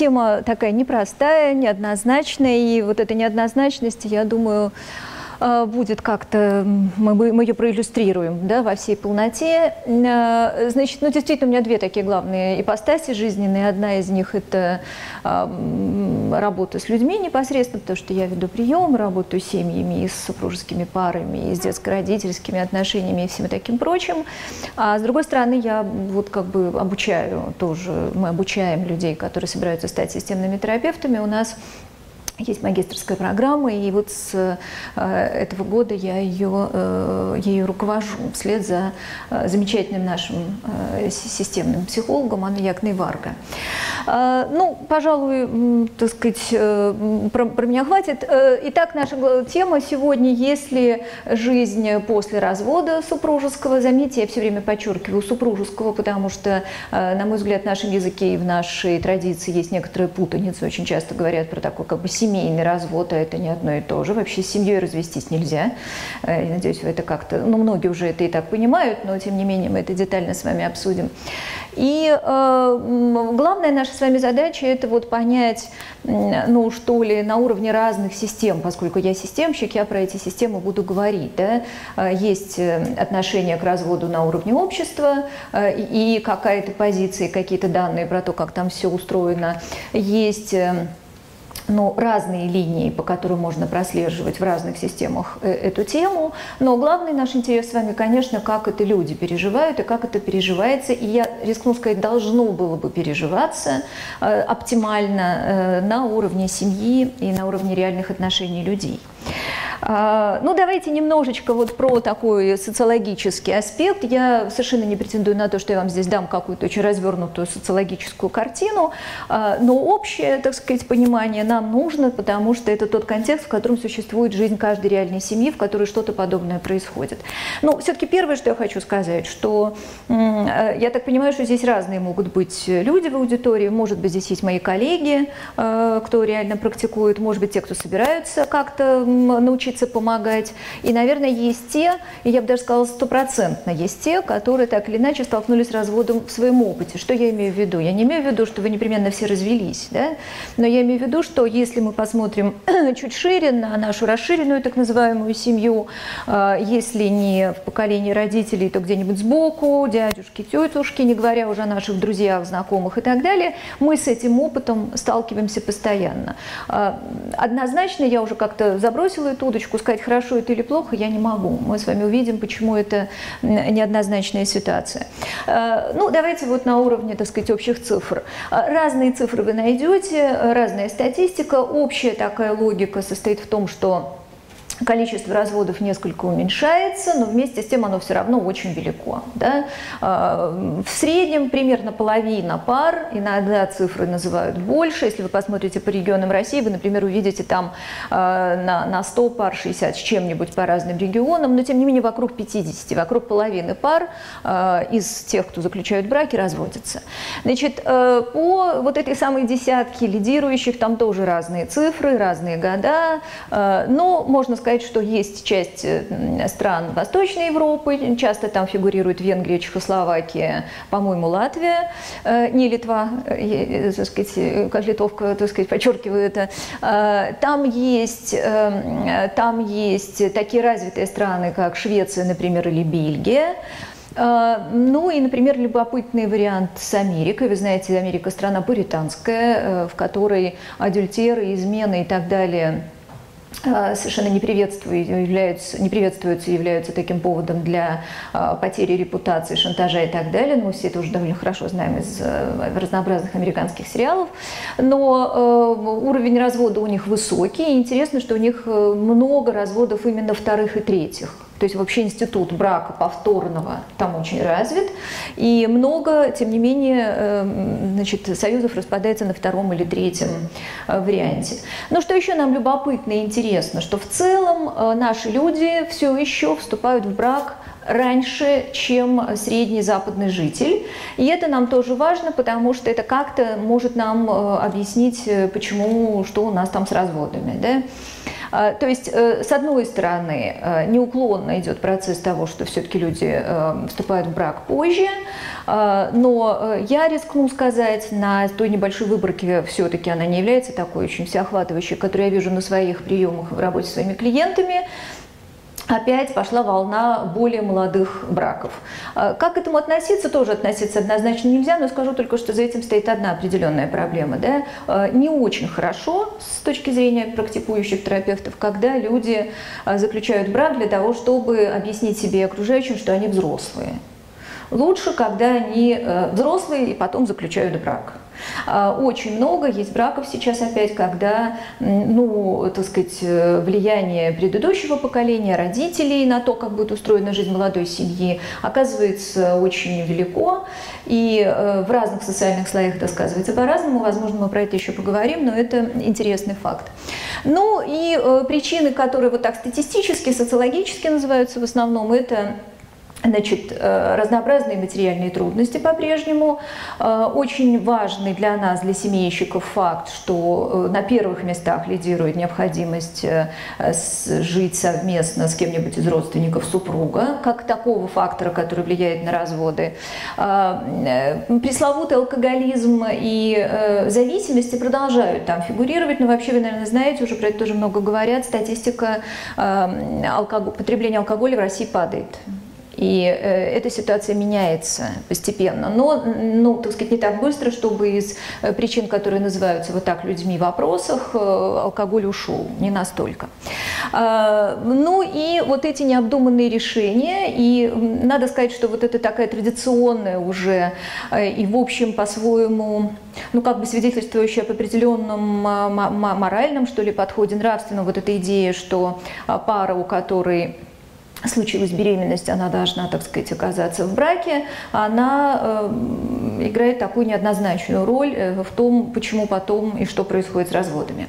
тема такая непростая, неоднозначная, и вот эта неоднозначность, я думаю, будет как-то, мы, мы ее проиллюстрируем да, во всей полноте. Э, значит, ну, действительно, у меня две такие главные ипостаси жизненные. Одна из них – это работа с людьми непосредственно, потому что я веду прием, работаю с семьями и с супружескими парами, и с детско-родительскими отношениями и всем таким прочим. А с другой стороны, я вот как бы обучаю тоже, мы обучаем людей, которые собираются стать системными терапевтами. У нас есть магистрская программа, и вот с э, этого года я ее, э, ею руковожу вслед за э, замечательным нашим системным психологом Анной Якной Варга. Ну, пожалуй, так сказать, про, про меня хватит. Итак, наша тема сегодня, если жизнь после развода супружеского, заметьте, я все время подчеркиваю супружеского, потому что, на мой взгляд, в нашем языке и в нашей традиции есть некоторая путаница, очень часто говорят про такой как бы семейный семейный развод, а это не одно и то же. Вообще с семьей развестись нельзя. Э, я надеюсь, вы это как-то... Ну, многие уже это и так понимают, но тем не менее мы это детально с вами обсудим. И э, главная наша с вами задача – это вот понять, ну, что ли, на уровне разных систем, поскольку я системщик, я про эти системы буду говорить. Да? Э, есть э, отношение к разводу на уровне общества и какая-то позиция, какие-то данные про то, как там все устроено. Есть ну, разные линии, по которым можно прослеживать в разных системах э, эту тему. Но главный наш интерес с вами, конечно, как это люди переживают и как это переживается. И я рискну сказать, должно было бы переживаться э, оптимально э, на уровне семьи и на уровне реальных отношений людей. А, ну, давайте немножечко вот про такой социологический аспект. Я совершенно не претендую на то, что я вам здесь дам какую-то очень развернутую социологическую картину, а, но общее, так сказать, понимание нам нужно, потому что это тот контекст, в котором существует жизнь каждой реальной семьи, в которой что-то подобное происходит. Но все-таки первое, что я хочу сказать, что э, я так понимаю, что здесь разные могут быть люди в аудитории, может быть, здесь есть мои коллеги, э, кто реально практикует, может быть, те, кто собираются как-то научиться учиться помогать. И, наверное, есть те, я бы даже сказала стопроцентно, есть те, которые так или иначе столкнулись с разводом в своем опыте. Что я имею в виду? Я не имею в виду, что вы непременно все развелись, да? но я имею в виду, что если мы посмотрим чуть шире на нашу расширенную так называемую семью, а, если не в поколении родителей, то где-нибудь сбоку, дядюшки, тетушки, не говоря уже о наших друзьях, знакомых и так далее, мы с этим опытом сталкиваемся постоянно. А, однозначно я уже как-то забросила эту удочку, сказать, хорошо это или плохо, я не могу. Мы с вами увидим, почему это неоднозначная ситуация. Э, ну, давайте вот на уровне, так сказать, общих цифр. Э, разные цифры вы найдете, разная статистика. Общая такая логика состоит в том, что количество разводов несколько уменьшается, но вместе с тем оно все равно очень велико. Да? А, в среднем примерно половина пар, иногда цифры называют больше. Если вы посмотрите по регионам России, вы, например, увидите там а, на, на 100 пар 60 с чем-нибудь по разным регионам, но тем не менее вокруг 50, вокруг половины пар а, из тех, кто заключают браки, разводятся. Значит, по вот этой самой десятке лидирующих там тоже разные цифры, разные года, но можно сказать, сказать, что есть часть э, стран Восточной Европы, часто там фигурирует Венгрия, Чехословакия, по-моему, Латвия, э, не Литва, э, так сказать, как литовка, так сказать, подчеркиваю это. Там есть, там есть такие развитые страны, как Швеция, например, или Бельгия, ну и, например, любопытный вариант с Америкой. Вы знаете, Америка страна пуританская, в которой адюльтеры, измены и так далее – совершенно не, являются, не приветствуются являются таким поводом для а, потери репутации, шантажа и так далее. Мы все это уже довольно хорошо знаем из э, разнообразных американских сериалов. Но э, уровень развода у них высокий. И интересно, что у них э, много разводов именно вторых и третьих. То есть вообще институт брака повторного там очень развит. И много, тем не менее, эм, значит, союзов распадается на втором или третьем э, варианте. Но что еще нам любопытно и интересно, что в целом э, наши люди все еще вступают в брак раньше, чем средний западный житель. И это нам тоже важно, потому что это как-то может нам э, объяснить, э, почему, что у нас там с разводами. Да? А, то есть, э, с одной стороны, неуклонно идет процесс того, что все-таки люди вступают в брак позже, а, но я рискну сказать, на той небольшой выборке все-таки она не является такой очень всеохватывающей, которую я вижу на своих приемах в работе с своими клиентами опять пошла волна более молодых браков. А, как к этому относиться, тоже относиться однозначно нельзя, но скажу только, что за этим стоит одна определенная проблема. Да? А, не очень хорошо с точки зрения практикующих терапевтов, когда люди а, заключают брак для того, чтобы объяснить себе и окружающим, что они взрослые. Лучше, когда они э, взрослые и потом заключают брак. А, очень много есть браков сейчас опять, когда, ну, так сказать, э, влияние предыдущего поколения, родителей на то, как будет устроена жизнь молодой семьи, оказывается очень велико, и э, в разных социальных слоях это сказывается по-разному. Возможно, мы про это еще поговорим, но это интересный факт. Ну и э, причины, которые вот так статистически, социологически называются в основном, это Значит, э, разнообразные материальные трудности по-прежнему. Э, очень важный для нас, для семейщиков, факт, что э, на первых местах лидирует необходимость жить совместно с кем-нибудь из родственников супруга, как такого фактора, который влияет на разводы. Пресловутый алкоголизм и зависимости продолжают там фигурировать, но вообще вы, наверное, знаете, уже про это тоже много говорят, статистика потребления алкоголя в России падает. И э, эта ситуация меняется постепенно, но, ну, так сказать, не так быстро, чтобы из э, причин, которые называются вот так людьми в вопросах, э, алкоголь ушел, не настолько. А, ну и вот эти необдуманные решения, и надо сказать, что вот это такая традиционная уже и, в общем, по-своему, ну, как бы свидетельствующая об определенном моральном, что ли, подходе, нравственном, вот эта идея, что пара, у которой случилась беременность, она должна, так сказать, оказаться в браке, она э, играет такую неоднозначную роль э, в том, почему потом и что происходит с разводами.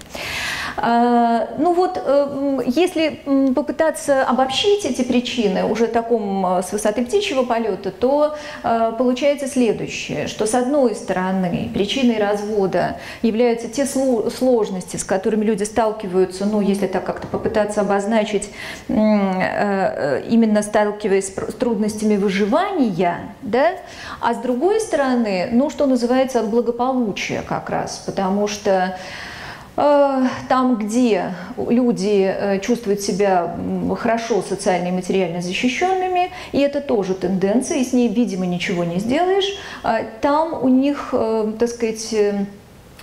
А, ну вот, э, если попытаться обобщить эти причины уже таком э, с высоты птичьего полета, то э, получается следующее, что с одной стороны причиной развода являются те сложности, с которыми люди сталкиваются, ну если так как-то попытаться обозначить, именно сталкиваясь с трудностями выживания, да, а с другой стороны, ну что называется, от благополучия как раз, потому что Э, там, где люди э, чувствуют себя хорошо социально и материально защищенными, и это тоже тенденция, и с ней, видимо, ничего не сделаешь, э, там у них, так сказать,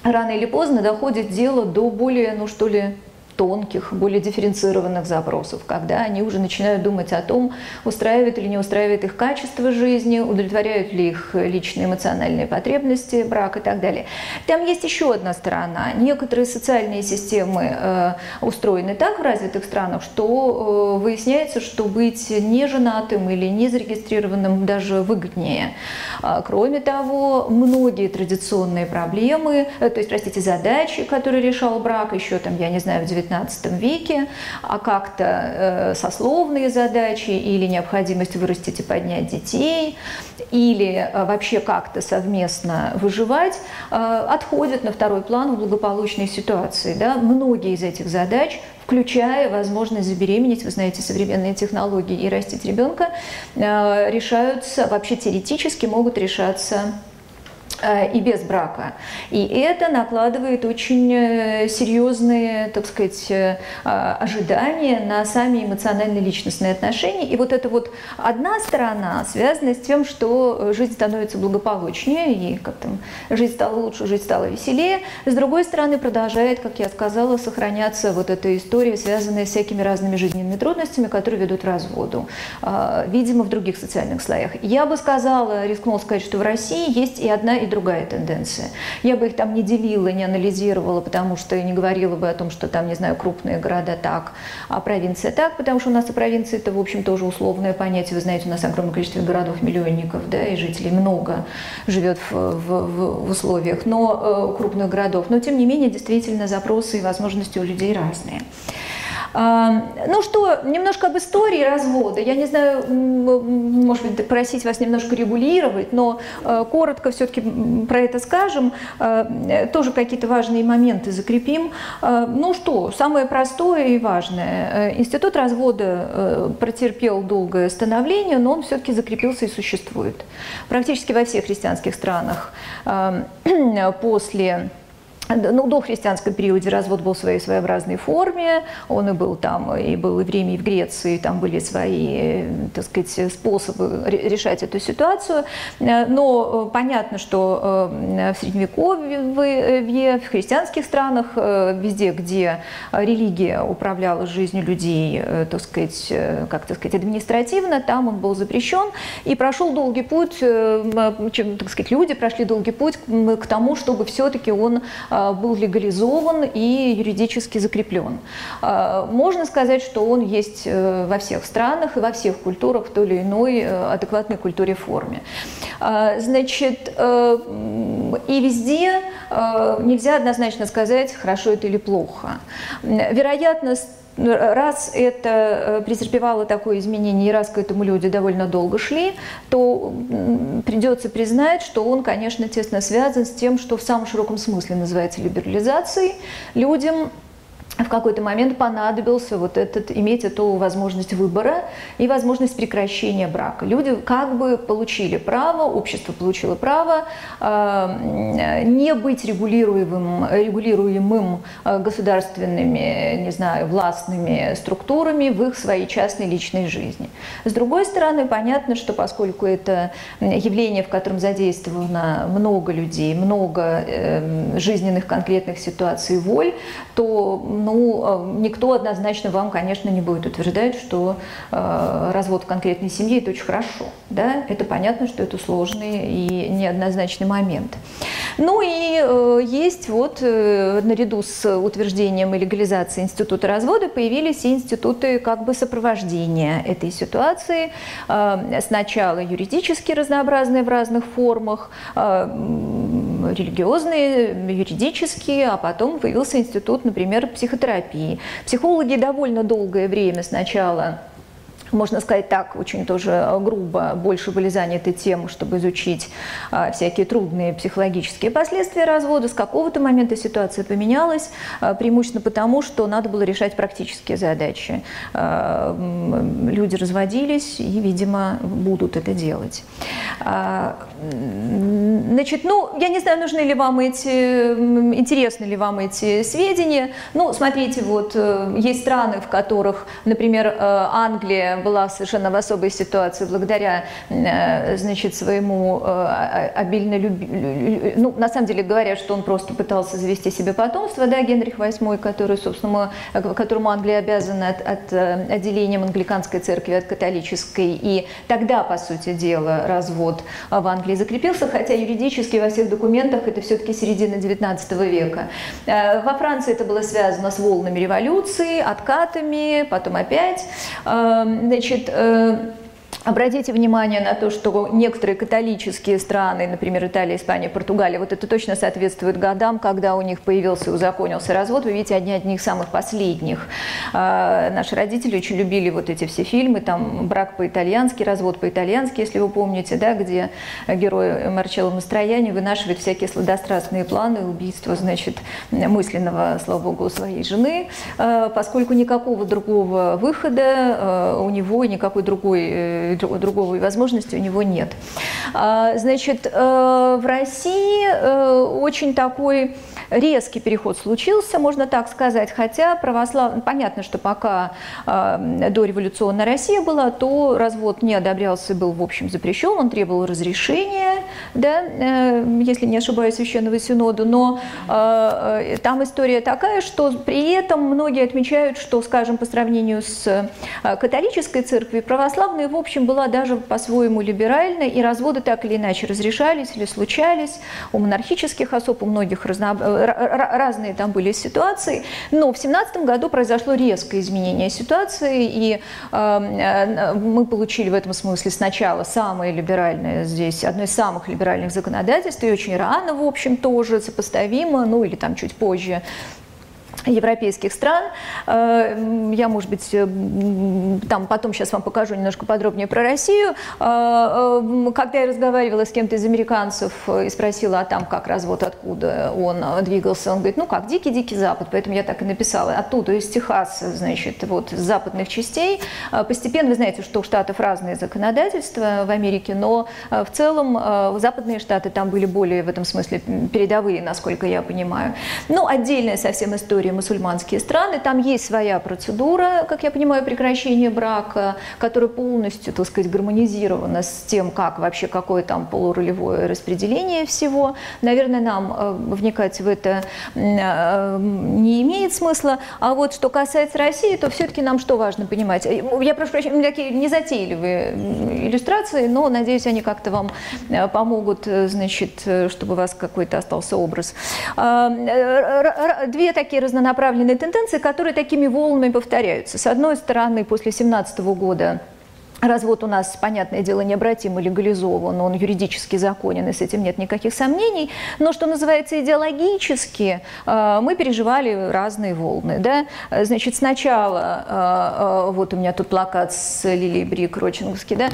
рано или поздно доходит дело до более, ну что ли, тонких, более дифференцированных запросов, когда они уже начинают думать о том, устраивает или не устраивает их качество жизни, удовлетворяют ли их личные эмоциональные потребности, брак и так далее. Там есть еще одна сторона. Некоторые социальные системы э, устроены так в развитых странах, что э, выясняется, что быть не женатым или не зарегистрированным даже выгоднее. А, кроме того, многие традиционные проблемы, э, то есть, простите, задачи, которые решал брак еще там, я не знаю, в 19 XIX веке, а как-то э, сословные задачи или необходимость вырастить и поднять детей, или э, вообще как-то совместно выживать, э, отходят на второй план в благополучной ситуации. Да? Многие из этих задач включая возможность забеременеть, вы знаете, современные технологии и растить ребенка, решаются, вообще теоретически могут решаться и без брака. И это накладывает очень э, серьезные, так сказать, э, ожидания на сами эмоциональные личностные отношения. И вот это вот одна сторона связана с тем, что жизнь становится благополучнее, и как там, жизнь стала лучше, жизнь стала веселее. С другой стороны, продолжает, как я сказала, сохраняться вот эта история, связанная с всякими разными жизненными трудностями, которые ведут к разводу. Видимо, в других социальных слоях. Я бы сказала, рискнула сказать, что в России есть и одна, и другая тенденция. Я бы их там не делила, не анализировала, потому что не говорила бы о том, что там, не знаю, крупные города так, а провинция так, потому что у нас и провинция это, в общем, тоже условное понятие. Вы знаете, у нас огромное количество городов-миллионников, да, и жителей много живет в, в, в условиях но, э, крупных городов. Но, тем не менее, действительно, запросы и возможности у людей разные. Ну что, немножко об истории развода. Я не знаю, может быть, просить вас немножко регулировать, но э, коротко все-таки про это скажем. Э, тоже какие-то важные моменты закрепим. Э, ну что, самое простое и важное. Институт развода претерпел долгое становление, но он все-таки закрепился и существует. Практически во всех христианских странах после ну, до христианском периоде развод был в своей своеобразной форме, он и был там, и был и в Риме, и в Греции, там были свои, так сказать, способы решать эту ситуацию, но понятно, что э, в Средневековье, в христианских странах, э, везде, где религия управляла жизнью людей, э, так сказать, как так сказать, административно, там он был запрещен, и прошел долгий путь, так сказать, люди прошли долгий путь к тому, чтобы все-таки он был легализован и юридически закреплен. А, можно сказать, что он есть э, во всех странах и во всех культурах в той или иной э, адекватной культуре форме. А, значит, э, и везде нельзя однозначно сказать, хорошо это или плохо. Вероятность раз это э, претерпевало такое изменение, и раз к этому люди довольно долго шли, то придется признать, что он, конечно, тесно связан с тем, что в самом широком смысле называется либерализацией. Людям в какой-то момент понадобился вот этот, иметь эту возможность выбора и возможность прекращения брака. Люди как бы получили право, общество получило право э, не быть регулируемым, регулируемым э, государственными, не знаю, властными структурами в их своей частной личной жизни. С другой стороны, понятно, что поскольку это явление, в котором задействовано много людей, много э, жизненных конкретных ситуаций воль, то ну, э, никто однозначно вам, конечно, не будет утверждать, что э, развод в конкретной семье – это очень хорошо. Да? Это понятно, что это сложный и неоднозначный момент. Ну и э, есть вот э, наряду с утверждением и легализацией института развода появились и институты как бы сопровождения этой ситуации. Э, сначала юридически разнообразные в разных формах, э, религиозные, юридические, а потом появился институт, например, психотерапии. Психологи довольно долгое время сначала можно сказать так, очень тоже э, грубо, больше были заняты тем, чтобы изучить а, всякие трудные психологические последствия развода. С какого-то момента ситуация поменялась, а, преимущественно потому, что надо было решать практические задачи. А, люди разводились и, видимо, будут это делать. А, значит, ну, я не знаю, нужны ли вам эти, интересны ли вам эти сведения. Ну, смотрите, вот есть страны, в которых, например, Англия была совершенно в особой ситуации благодаря, э, значит, своему э, обильно люби... Ну, на самом деле говорят, что он просто пытался завести себе потомство, да, Генрих VIII, который, собственно, которому Англия обязана от, от э, отделением англиканской церкви от католической. И тогда, по сути дела, развод в Англии закрепился, хотя юридически во всех документах это все-таки середина XIX века. Во Франции это было связано с волнами революции, откатами, потом опять Значит, э, Обратите внимание на то, что некоторые католические страны, например, Италия, Испания, Португалия, вот это точно соответствует годам, когда у них появился и узаконился развод. Вы видите, одни одних самых последних. А, наши родители очень любили вот эти все фильмы, там «Брак по-итальянски», «Развод по-итальянски», если вы помните, да, где герой Марчелло Мастрояни вынашивает всякие сладострастные планы убийства, значит, мысленного, слава богу, своей жены, а, поскольку никакого другого выхода а, у него, никакой другой э, другого возможности у него нет. А, значит, э, в России э, очень такой резкий переход случился, можно так сказать, хотя православная, понятно, что пока э, дореволюционная Россия была, то развод не одобрялся, был в общем запрещен, он требовал разрешения, да, э, если не ошибаюсь, Священного Синода, но э, там история такая, что при этом многие отмечают, что, скажем, по сравнению с э, католической церковью, православная, в общем, была даже по-своему либеральной, и разводы так или иначе разрешались или случались. У монархических особ, у многих разнообразных разные там были ситуации, но в 2017 году произошло резкое изменение ситуации, и эм, э, мы получили в этом смысле сначала самое либеральное здесь, одно из самых либеральных законодательств, и очень рано, в общем, тоже сопоставимо, ну или там чуть позже европейских стран. Э, я, может быть, э, там потом сейчас вам покажу немножко подробнее про Россию. Э, когда я разговаривала с кем-то из американцев и спросила, а там как развод, откуда он двигался, он говорит, ну как, дикий-дикий Запад, поэтому я так и написала, оттуда, из Техаса, значит, вот, с западных частей. Постепенно, вы знаете, что у штатов разные законодательства в Америке, но в целом западные штаты там были более в этом смысле передовые, насколько я понимаю. Ну, отдельная совсем история мусульманские страны. Там есть своя процедура, как я понимаю, прекращения брака, которая полностью, так сказать, гармонизирована с тем, как вообще, какое там полуролевое распределение всего. Наверное, нам э, вникать в это э, не имеет смысла. А вот что касается России, то все-таки нам что важно понимать? Я прошу прощения, такие незатейливые иллюстрации, но, надеюсь, они как-то вам э, помогут, значит, чтобы у вас какой-то остался образ. Две такие разномастные направленные тенденции, которые такими волнами повторяются. С одной стороны, после 2017 года Развод у нас, понятное дело, необратимо легализован, он юридически законен, и с этим нет никаких сомнений. Но, что называется, идеологически э, мы переживали разные волны. Да? Значит, сначала, э, э, вот у меня тут плакат с Лилией Брик, Рочинговский, да?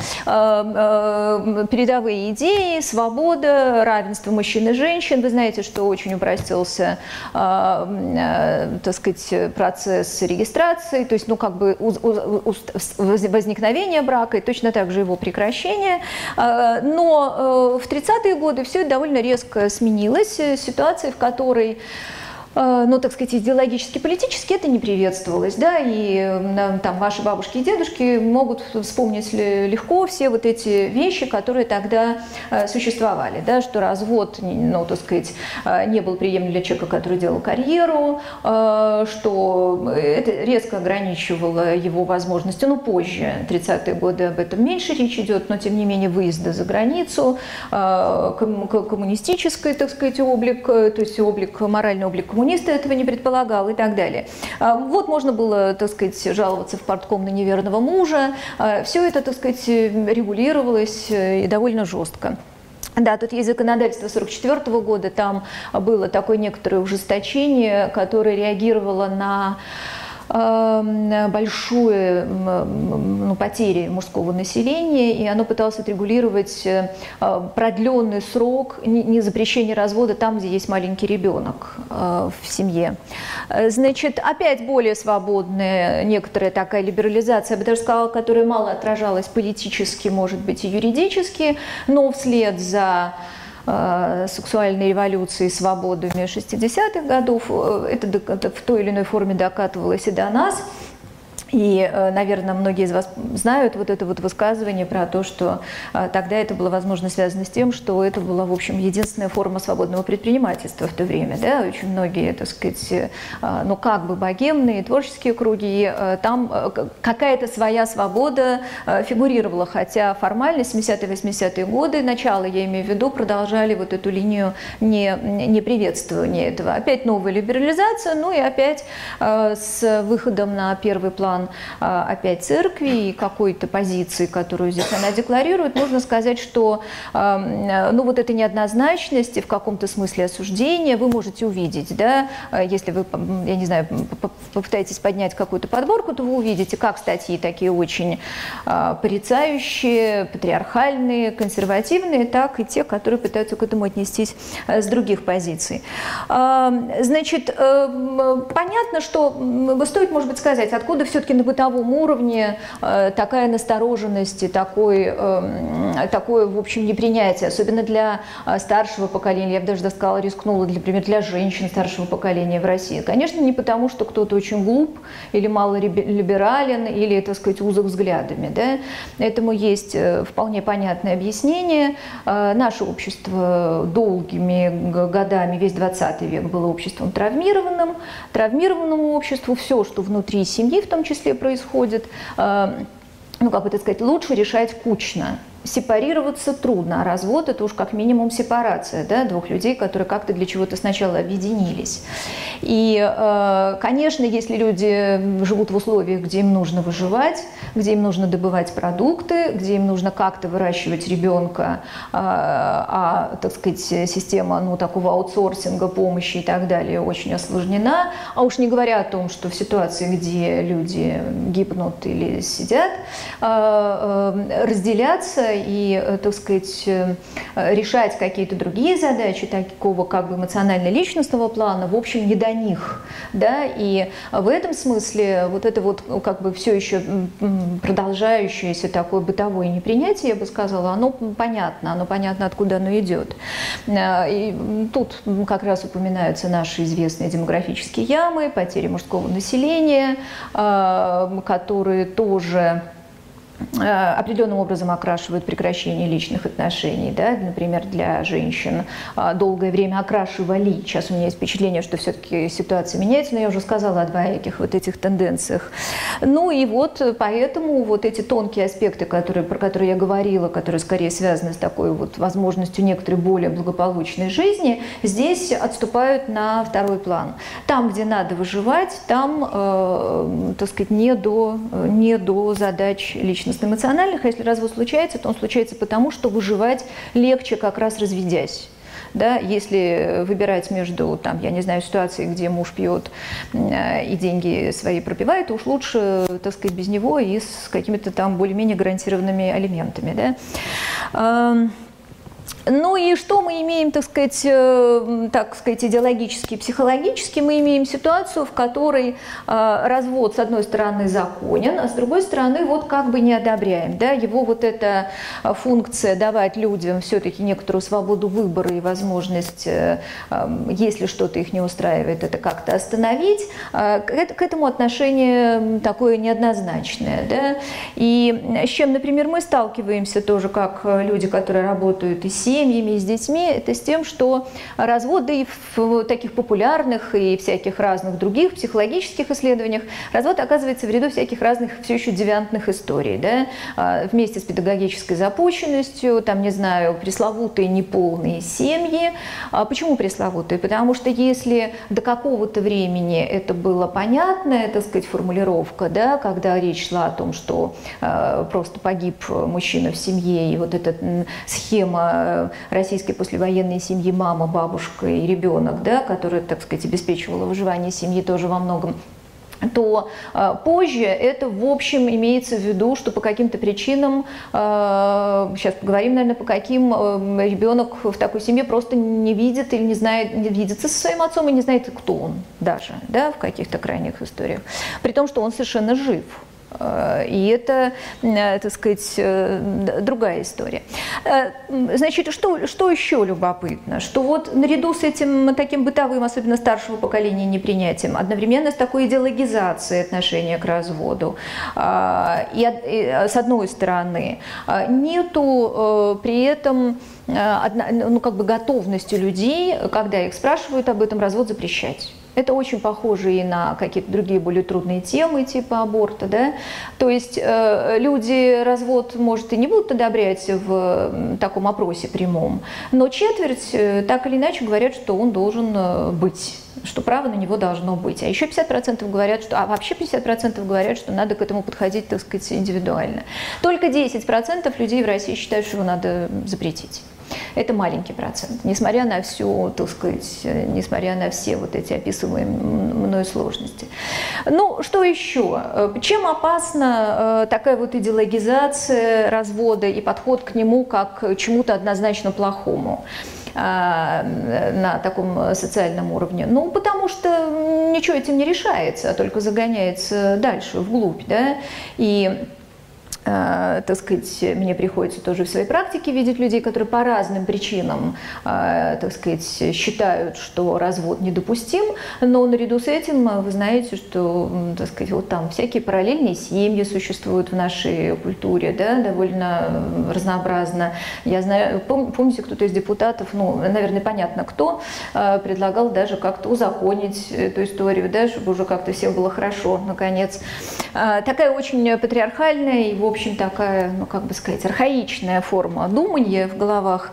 передовые идеи, свобода, равенство мужчин и женщин. Вы знаете, что очень упростился, так сказать, процесс регистрации, то есть, ну, как бы возникновение брака, брака и точно так же его прекращение. А, но э, в 30-е годы все это довольно резко сменилось. Ситуация, в которой Э, ну, так сказать, идеологически, политически это не приветствовалось, да, и там ваши бабушки и дедушки могут вспомнить легко все вот эти вещи, которые тогда э, существовали, да, что развод, ну, так сказать, э, не был приемлем для человека, который делал карьеру, что это резко ограничивало его возможности, ну, позже, 30-е годы об этом меньше речь идет, но, тем не менее, выезда за границу, коммунистический, так сказать, облик, то есть облик, моральный облик коммунизма, коммунисты этого не предполагал и так далее. А, вот можно было, так сказать, жаловаться в портком на неверного мужа. А, Все это, так сказать, регулировалось э, и довольно жестко. Да, тут есть законодательство 1944 года, там было такое некоторое ужесточение, которое реагировало на Эм, большую ну, потери мужского населения, и оно пыталось отрегулировать э, продленный срок не запрещения развода там, где есть маленький ребенок э, в семье. Э, значит, опять более свободная некоторая такая либерализация, я бы даже сказала, которая мало отражалась политически, может быть, и юридически, но вслед за Э, сексуальной революции и свободами 60-х годов. Э, это в той или иной форме докатывалось и до нас. И, э, наверное, многие из вас знают вот это вот высказывание про то, что э, тогда это было, возможно, связано с тем, что это была, в общем, единственная форма свободного предпринимательства в то время. Да? Очень многие, так сказать, э, ну, как бы богемные, творческие круги, там какая-то своя свобода фигурировала, хотя формально 70-е, 80-е годы, начало, я имею в виду, продолжали вот эту линию не, не приветствования этого. Опять новая либерализация, ну и опять с выходом на первый план а, опять церкви и какой-то позиции, которую здесь она декларирует, можно сказать, что ну, вот эта неоднозначность и в каком-то смысле осуждения вы можете увидеть, да, а, если вы, я не знаю, попытаетесь поднять какую-то подборку, то вы увидите как статьи такие очень а, порицающие, патриархальные, консервативные, так и те, которые пытаются к этому отнестись с других позиций. Значит, э, понятно, что стоит, может быть, сказать, откуда все-таки на бытовом уровне э, такая настороженность и такой, э, такое, в общем, непринятие, особенно для э, старшего поколения, я бы даже сказала, рискнула, например, для женщин старшего поколения в России. Конечно, не потому, что кто-то очень глуп или мало либерален, или, так сказать, узок взглядами. Да? Этому есть вполне понятное объяснение. Наше общество долгими годами, весь 20 век было обществом травмированным. Травмированному обществу все, что внутри семьи в том числе, числе происходит, э, ну, как бы это сказать, лучше решать кучно. Сепарироваться трудно, а развод это уж как минимум сепарация да, двух людей, которые как-то для чего-то сначала объединились. И, э, конечно, если люди живут в условиях, где им нужно выживать, где им нужно добывать продукты, где им нужно как-то выращивать ребенка, а, а, так сказать, система ну, такого аутсорсинга, помощи и так далее очень осложнена, а уж не говоря о том, что в ситуации, где люди гибнут или сидят, разделяться и, э, так сказать, э, решать какие-то другие задачи такого как бы эмоционально-личностного плана, в общем, не до них. Да? И в этом смысле вот это вот ну, как бы все еще продолжающееся такое бытовое непринятие, я бы сказала, оно понятно, оно понятно, откуда оно идет. Э, и тут как раз упоминаются наши известные демографические ямы, потери мужского населения, которые тоже Э, определенным образом окрашивают прекращение личных отношений. Да? Например, для женщин э, долгое время окрашивали. Сейчас у меня есть впечатление, что все-таки ситуация меняется, но я уже сказала о двояких вот этих тенденциях. Ну и вот поэтому вот эти тонкие аспекты, которые, про которые я говорила, которые скорее связаны с такой вот возможностью некоторой более благополучной жизни, здесь отступают на второй план. Там, где надо выживать, там, э, так сказать, не до, не до задач личности личностно-эмоциональных, а если развод случается, то он случается потому, что выживать легче как раз разведясь. Да, если выбирать между, там, я не знаю, ситуацией, где муж пьет э, и деньги свои пропивает, уж лучше, так сказать, без него и с какими-то там более-менее гарантированными алиментами. Да. Ну и что мы имеем, так сказать, э, так сказать, идеологически, психологически? Мы имеем ситуацию, в которой э, развод, с одной стороны, законен, а с другой стороны, вот как бы не одобряем. Да? Его вот эта э, функция давать людям все-таки некоторую свободу выбора и возможность, если что-то их не устраивает, это как-то остановить, к этому отношение такое неоднозначное. Да? И с чем, например, мы сталкиваемся тоже как люди, которые работают и семьями, с детьми, это с тем, что разводы в таких популярных и всяких разных других психологических исследованиях развод оказывается в ряду всяких разных все еще девиантных историй. Да? А, вместе с педагогической запущенностью, там, не знаю, пресловутые неполные семьи. А почему пресловутые? Потому что если до какого-то времени это было понятная, так сказать, формулировка, да, когда речь шла о том, что э, просто погиб мужчина в семье, и вот эта схема Э, российской послевоенной семьи мама, бабушка и ребенок, да, которая, так сказать, обеспечивала выживание семьи тоже во многом то э, позже это, в общем, имеется в виду, что по каким-то причинам, э, сейчас поговорим, наверное, по каким э, ребенок в такой семье просто не видит или не знает, не видится со своим отцом и не знает, кто он даже, да, в каких-то крайних историях. При том, что он совершенно жив. Э, и это, э, так сказать, э, другая история. Значит, что, что еще любопытно? Что вот наряду с этим таким бытовым, особенно старшего поколения, непринятием, одновременно с такой идеологизацией отношения к разводу, и, с одной стороны, нету при этом ну, как бы готовности людей, когда их спрашивают об этом, развод запрещать. Это очень похоже и на какие-то другие более трудные темы, типа аборта. Да? То есть э, люди развод, может, и не будут одобрять в таком опросе прямом, но четверть э, так или иначе говорят, что он должен э, быть что право на него должно быть. А еще 50% говорят, что, а вообще 50% говорят, что надо к этому подходить, так сказать, индивидуально. Только 10% людей в России считают, что его надо запретить. Это маленький процент, несмотря на всю, так сказать, несмотря на все вот эти описываемые мной сложности. Ну, что еще? Чем опасна э, такая вот идеологизация развода и подход к нему как к чему-то однозначно плохому? Э, на таком социальном уровне? Ну, потому что ничего этим не решается, а только загоняется дальше, вглубь, да, и Э, так сказать, мне приходится тоже в своей практике видеть людей, которые по разным причинам, э, так сказать, считают, что развод недопустим, но наряду с этим вы знаете, что, так сказать, вот там всякие параллельные семьи существуют в нашей культуре, да, довольно разнообразно. Я знаю, помните, кто-то из депутатов, ну, наверное, понятно кто, э, предлагал даже как-то узаконить эту историю, да, чтобы уже как-то всем было хорошо, наконец. Такая очень патриархальная в общем, такая, ну, как бы сказать, архаичная форма думания в головах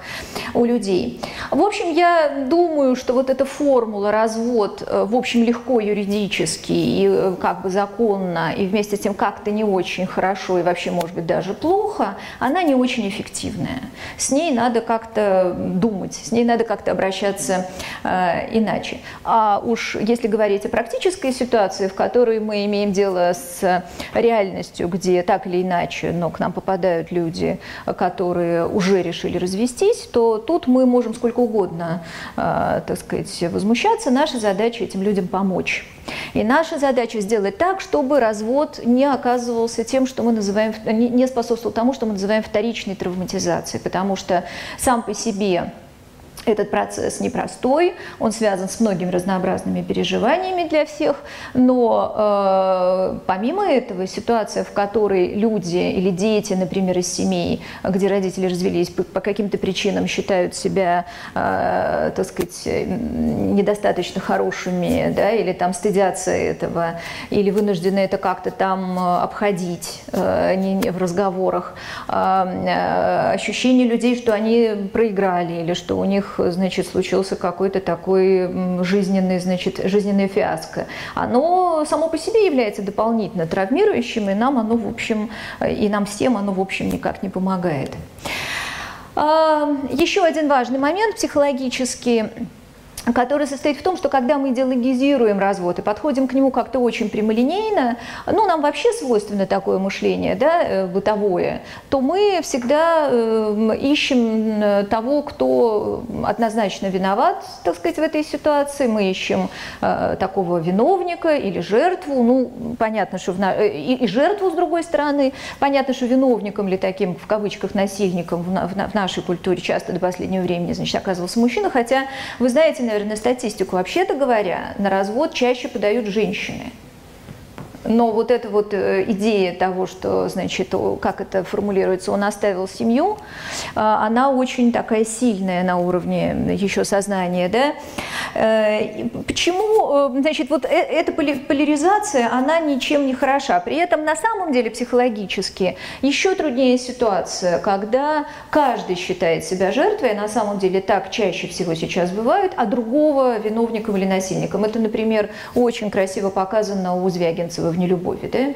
у людей. В общем, я думаю, что вот эта формула развод, э, в общем, легко юридически и э, как бы законно, и вместе с тем как-то не очень хорошо и вообще, может быть, даже плохо, она не очень эффективная. С ней надо как-то думать, с ней надо как-то обращаться э, иначе. А уж если говорить о практической ситуации, в которой мы имеем дело с реальностью, где так или иначе, но к нам попадают люди, которые уже решили развестись, то тут мы можем сколько угодно, э, так сказать, возмущаться. Наша задача этим людям помочь. И наша задача сделать так, чтобы развод не оказывался тем, что мы называем, не способствовал тому, что мы называем вторичной травматизацией, потому что сам по себе этот процесс непростой, он связан с многими разнообразными переживаниями для всех, но э, помимо этого ситуация, в которой люди или дети, например, из семей, где родители развелись по, по каким-то причинам, считают себя, э, так сказать, недостаточно хорошими, да, или там стыдятся этого, или вынуждены это как-то там обходить э, не, в разговорах, э, э, ощущение людей, что они проиграли или что у них значит, случился какой-то такой жизненный, значит, жизненная фиаско. Оно само по себе является дополнительно травмирующим, и нам оно, в общем, и нам всем оно, в общем, никак не помогает. А, еще один важный момент психологический – который состоит в том, что когда мы идеологизируем развод и подходим к нему как-то очень прямолинейно, ну, нам вообще свойственно такое мышление, да, э, бытовое, то мы всегда э, ищем э, того, кто однозначно виноват, так сказать, в этой ситуации, мы ищем э, такого виновника или жертву, ну, понятно, что в и, жертву, с другой стороны, понятно, что виновником или таким, в кавычках, насильником в, в нашей культуре часто до последнего времени, значит, оказывался мужчина, хотя, вы знаете, наверное, статистику. Вообще-то говоря, на развод чаще подают женщины. Но вот эта вот э, идея того, что, значит, как это формулируется, он оставил семью, а, она очень такая сильная на уровне еще сознания, да. Э, почему, э, значит, вот эта поляризация, она ничем не хороша. При этом на самом деле психологически еще труднее ситуация, когда каждый считает себя жертвой, а на самом деле так чаще всего сейчас бывает, а другого виновником или насильником. Это, например, очень красиво показано у Звягинцева в нелюбови, да?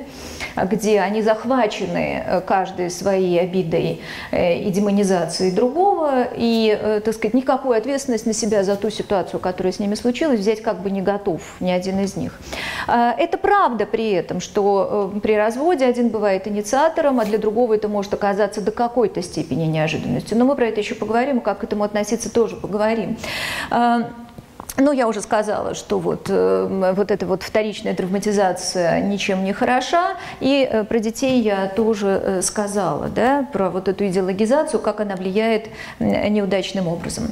где они захвачены э, каждой своей обидой э, и демонизацией другого, и, э, так сказать, никакую ответственность на себя за ту ситуацию, которая с ними случилась, взять как бы не готов ни один из них. Это правда при этом, что при разводе один бывает инициатором, а для другого это может оказаться до какой-то степени неожиданностью. Но мы про это еще поговорим, как к этому относиться тоже поговорим. Ну, я уже сказала, что вот, э, вот эта вот вторичная травматизация ничем не хороша, и э, про детей я тоже э, сказала, да, про вот эту идеологизацию, как она влияет неудачным образом.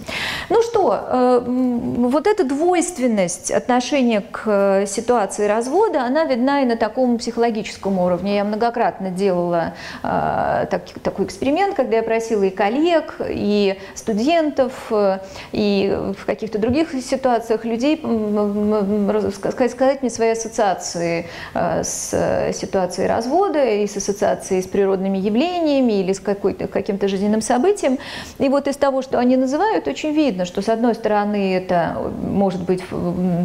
Ну что, вот эта двойственность отношения к ситуации развода, она видна и на таком психологическом уровне. Я многократно делала так, такой эксперимент, когда я просила и коллег, и студентов, и в каких-то других ситуациях, ситуациях людей сказать, сказать мне свои ассоциации э, с э, ситуацией развода и с ассоциацией с природными явлениями или с каким-то жизненным событием. И вот из того, что они называют, очень видно, что с одной стороны это может быть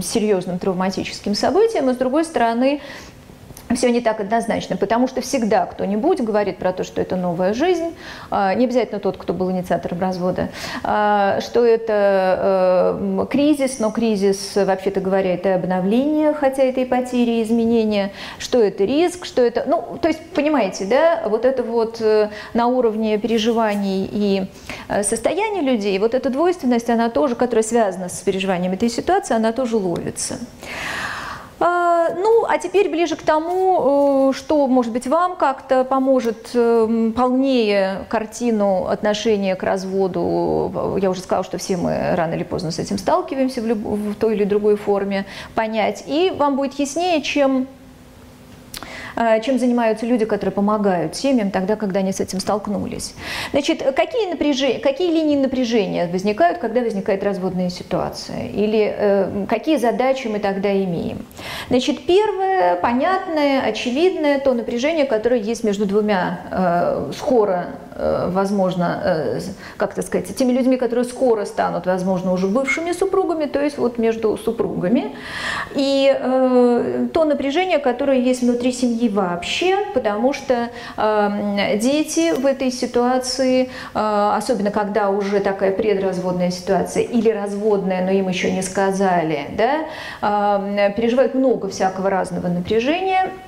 серьезным травматическим событием, а с другой стороны все не так однозначно, потому что всегда кто-нибудь говорит про то, что это новая жизнь, а, не обязательно тот, кто был инициатором развода, а, что это э, кризис, но кризис, вообще-то говоря, это обновление, хотя это и потери, и изменения, что это риск, что это, ну, то есть, понимаете, да, вот это вот э, на уровне переживаний и э, состояния людей, вот эта двойственность, она тоже, которая связана с переживанием этой ситуации, она тоже ловится. Ну, а теперь ближе к тому, э, что, может быть, вам как-то поможет э, полнее картину отношения к разводу. Я уже сказала, что все мы рано или поздно с этим сталкиваемся в, люб... в той или другой форме, понять. И вам будет яснее, чем чем занимаются люди, которые помогают семьям тогда, когда они с этим столкнулись. Значит, какие, напряжения, какие линии напряжения возникают, когда возникает разводная ситуация? Или э, какие задачи мы тогда имеем? Значит, первое, понятное, очевидное, то напряжение, которое есть между двумя э, скоро возможно, э, как то сказать, теми людьми, которые скоро станут, возможно, уже бывшими супругами, то есть вот между супругами. И э, то напряжение, которое есть внутри семьи вообще, потому что э, дети в этой ситуации, э, особенно когда уже такая предразводная ситуация или разводная, но им еще не сказали, да, э, переживают много всякого разного напряжения –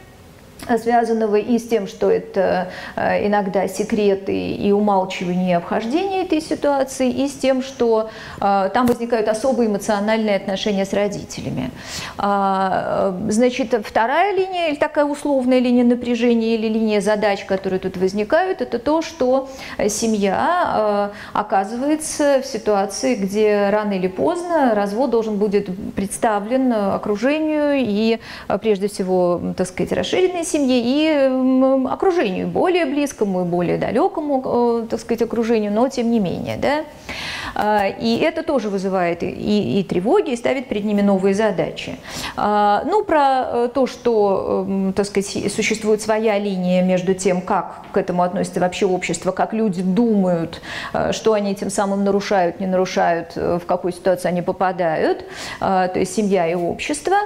связанного и с тем, что это э, иногда секреты и умалчивание обхождения этой ситуации, и с тем, что э, там возникают особые эмоциональные отношения с родителями. А, э, значит, вторая линия, или такая условная линия напряжения, или линия задач, которые тут возникают, это то, что семья оказывается в ситуации, где рано или поздно развод должен будет представлен окружению и, прежде всего, так сказать, расширенной семье и окружению, более близкому и более далекому, э, так сказать, окружению, но тем не менее. Да? А, и это тоже вызывает и, и тревоги, и ставит перед ними новые задачи. А, ну, про э, то, что, эм, так сказать, существует своя линия между тем, как к этому относится вообще общество, как люди думают, э, что они тем самым нарушают, не нарушают, в какую ситуацию они попадают, то есть семья и общество.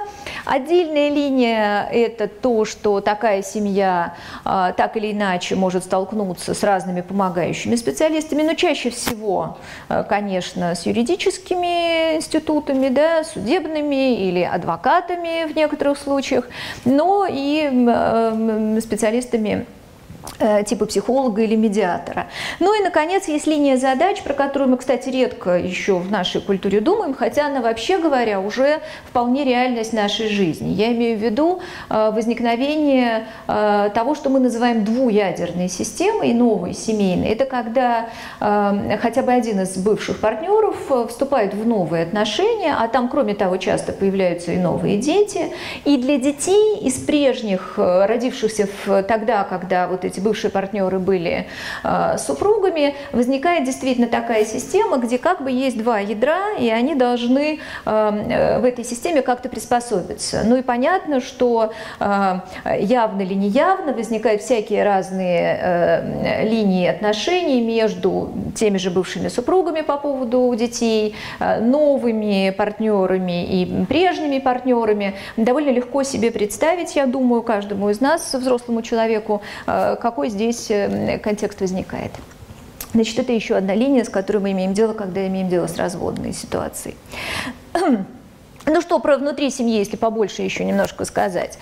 Отдельная линия – это то, что так такая семья так или иначе может столкнуться с разными помогающими специалистами, но чаще всего, а, конечно, с юридическими институтами, да, судебными или адвокатами в некоторых случаях, но и а, специалистами Э, типа психолога или медиатора. Ну и, наконец, есть линия задач, про которую мы, кстати, редко еще в нашей культуре думаем, хотя она, вообще говоря, уже вполне реальность нашей жизни. Я имею в виду э, возникновение э, того, что мы называем двуядерной системой, новой, семейной. Это когда хотя бы один из бывших партнеров вступает в новые отношения, а там, кроме того, часто появляются и новые дети. И для детей из прежних, родившихся тогда, когда вот эти эти бывшие партнеры были э, супругами, возникает действительно такая система, где как бы есть два ядра, и они должны э, в этой системе как-то приспособиться. Ну и понятно, что э, явно или неявно возникают всякие разные э, линии отношений между теми же бывшими супругами по поводу детей, э, новыми партнерами и прежними партнерами. Довольно легко себе представить, я думаю, каждому из нас, взрослому человеку, э, какой здесь э, контекст возникает. Значит, это еще одна линия, с которой мы имеем дело, когда имеем дело с разводной ситуацией. Ну что про внутри семьи, если побольше еще немножко сказать.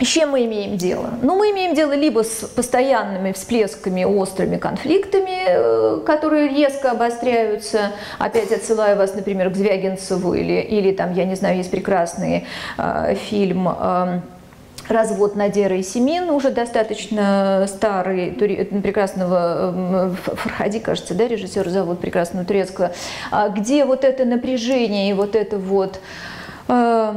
С чем мы имеем дело? Ну, мы имеем дело либо с постоянными всплесками, острыми конфликтами, э, которые резко обостряются. Опять отсылаю вас, например, к Звягинцеву или, или там, я не знаю, есть прекрасный э, фильм э, развод Надера и Семин, уже достаточно старый, прекрасного Фархади, кажется, да, режиссер зовут прекрасного турецкого, а где вот это напряжение и вот это вот э,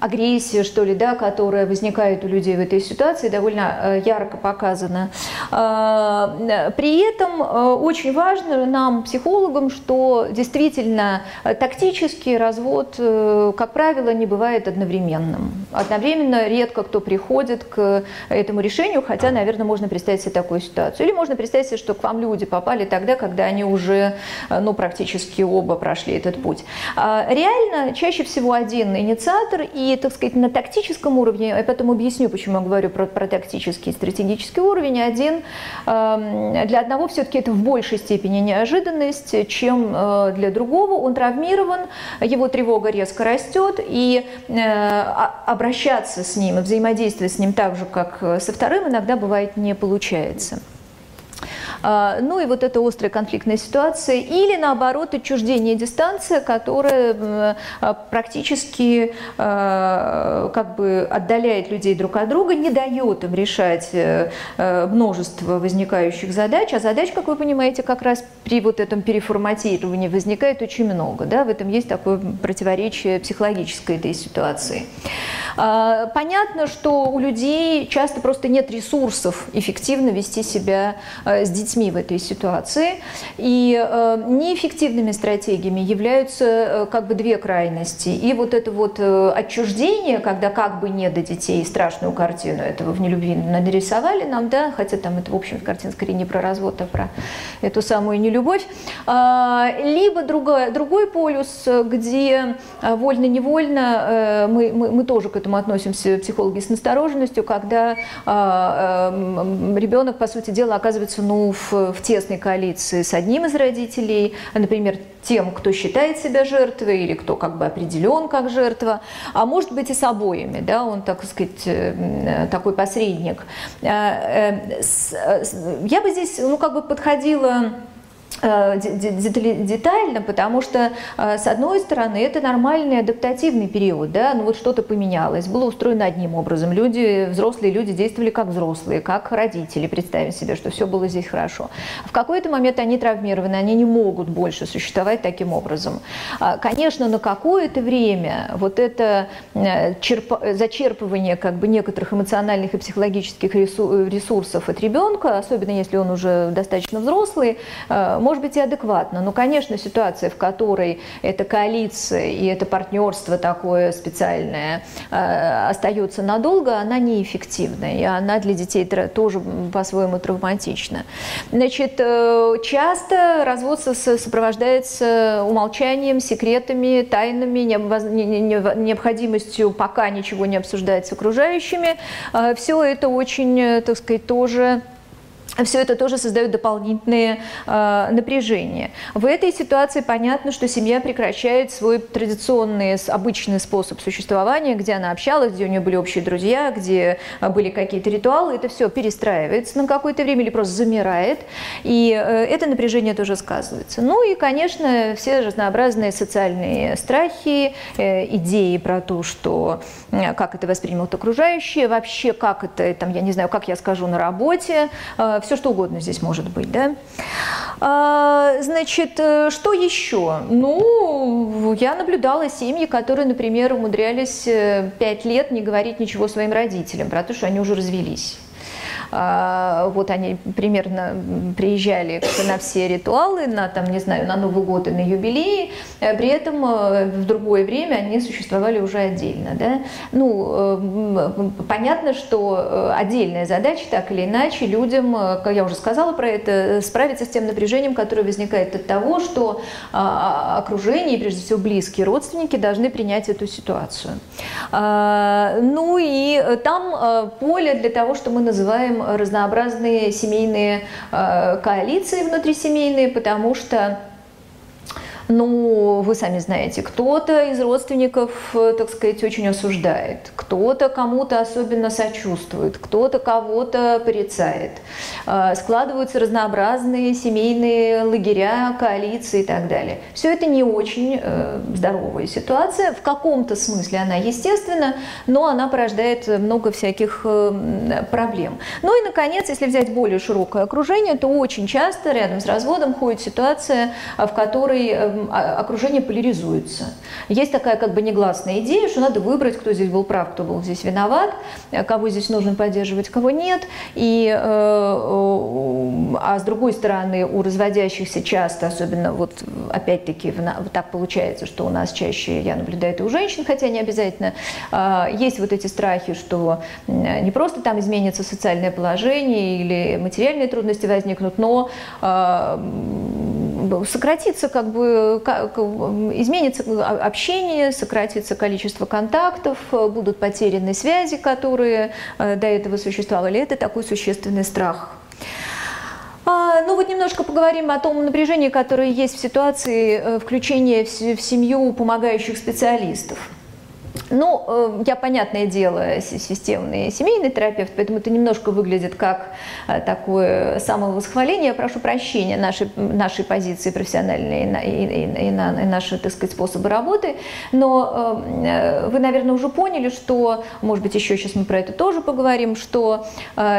агрессия, что ли, да, которая возникает у людей в этой ситуации, довольно э, ярко показана. А, при этом э, очень важно нам, психологам, что действительно э, тактический развод, как правило, не бывает одновременным. Одновременно редко кто приходит к этому решению, хотя, наверное, можно представить себе такую ситуацию. Или можно представить себе, что к вам люди попали тогда, когда они уже ну, практически оба прошли этот путь. А, реально, чаще всего один инициатор и так сказать, на тактическом уровне, я потом объясню, почему я говорю про, про тактический и стратегический уровень, один э, для одного все-таки это в большей степени неожиданность, чем э, для другого. Он травмирован, его тревога резко растет, и э, обращаться с ним, взаимодействовать с ним так же, как со вторым, иногда бывает не получается. А, ну и вот эта острая конфликтная ситуация, или наоборот отчуждение дистанция, которая а, практически а, как бы отдаляет людей друг от друга, не дает им решать э, э, множество возникающих задач, а задач, как вы понимаете, как раз при вот этом переформатировании возникает очень много, да, в этом есть такое противоречие психологической этой ситуации. Понятно, что у людей часто просто нет ресурсов эффективно вести себя с детьми в этой ситуации. И неэффективными стратегиями являются как бы две крайности. И вот это вот отчуждение, когда как бы не до детей страшную картину этого в нелюбви нарисовали нам, да, хотя там это, в общем, картина скорее не про развод, а про эту самую нелюбовь. А, либо другой, другой полюс, где вольно-невольно э, мы, мы, мы тоже к этому относимся, психологи, с настороженностью, когда а, ребенок, по сути дела, оказывается ну, в, в тесной коалиции с одним из родителей, например, тем, кто считает себя жертвой или кто как бы определен как жертва, а может быть и с обоими, да, он, так сказать, э, такой посредник. Э, я бы здесь, ну, как бы подходила Э, детально, потому что, э, с одной стороны, это нормальный адаптативный период, да, ну вот что-то поменялось, было устроено одним образом, люди, взрослые люди действовали как взрослые, как родители, представим себе, что все было здесь хорошо. В какой-то момент они травмированы, они не могут больше существовать таким образом. А, конечно, на какое-то время вот это э, зачерпывание как бы некоторых эмоциональных и психологических ресурсов от ребенка, особенно если он уже достаточно взрослый, может быть и адекватно, но, конечно, ситуация, в которой эта коалиция и это партнерство такое специальное э, остается надолго, она неэффективна, и она для детей тоже по-своему травматична. Значит, э, часто развод сопровождается умолчанием, секретами, тайнами, необходимостью пока ничего не обсуждать с окружающими. Э, Все это очень, э, так сказать, тоже все это тоже создает дополнительные э, напряжения. В этой ситуации понятно, что семья прекращает свой традиционный, обычный способ существования, где она общалась, где у нее были общие друзья, где э, были какие-то ритуалы. Это все перестраивается на какое-то время или просто замирает. И э, это напряжение тоже сказывается. Ну и, конечно, все разнообразные социальные страхи, э, идеи про то, что э, как это воспримут окружающие, вообще как это, там, я не знаю, как я скажу на работе, э, все что угодно здесь может быть, да. А, значит, э, что еще? Ну, я наблюдала семьи, которые, например, умудрялись э, пять лет не говорить ничего своим родителям про то, что они уже развелись. А, вот они примерно приезжали на все ритуалы, на, там, не знаю, на Новый год и на юбилеи, а при этом э, в другое время они существовали уже отдельно. Да? Ну, э, понятно, что э, отдельная задача, так или иначе, людям, как я уже сказала про это, справиться с тем напряжением, которое возникает от того, что а, окружение, и прежде всего близкие родственники, должны принять эту ситуацию. Ну и там поле для того, что мы называем разнообразные семейные э, коалиции внутрисемейные, потому что ну, вы сами знаете, кто-то из родственников, э, так сказать, очень осуждает, кто-то кому-то особенно сочувствует, кто-то кого-то порицает. Э, складываются разнообразные семейные лагеря, коалиции и так далее. Все это не очень э, здоровая ситуация. В каком-то смысле она естественна, но она порождает много всяких проблем. Ну и, наконец, если взять более широкое окружение, то очень часто рядом с разводом ходит ситуация, в которой окружение поляризуется. Есть такая как бы негласная идея, что надо выбрать, кто здесь был прав, кто был здесь виноват, э, кого здесь нужно поддерживать, кого нет. И, э, а с другой стороны, у разводящихся часто, особенно вот опять-таки так получается, что у нас чаще, я наблюдаю это у женщин, хотя не обязательно, а, есть вот эти страхи, что не просто там изменится социальное положение или материальные трудности возникнут, но а, сократится как бы, изменится общение, сократится количество контактов, будут потеряны связи, которые э, до этого существовали. Это такой существенный страх. А, ну вот немножко поговорим о том напряжении, которое есть в ситуации э, включения в семью помогающих специалистов. Ну, э, я, понятное дело, системный семейный терапевт, поэтому это немножко выглядит как э, такое самовосхваление. Я прошу прощения нашей, нашей позиции профессиональной и, и, и, и, на, и наши, так сказать, способы работы. Но э, вы, наверное, уже поняли, что, может быть, еще сейчас мы про это тоже поговорим, что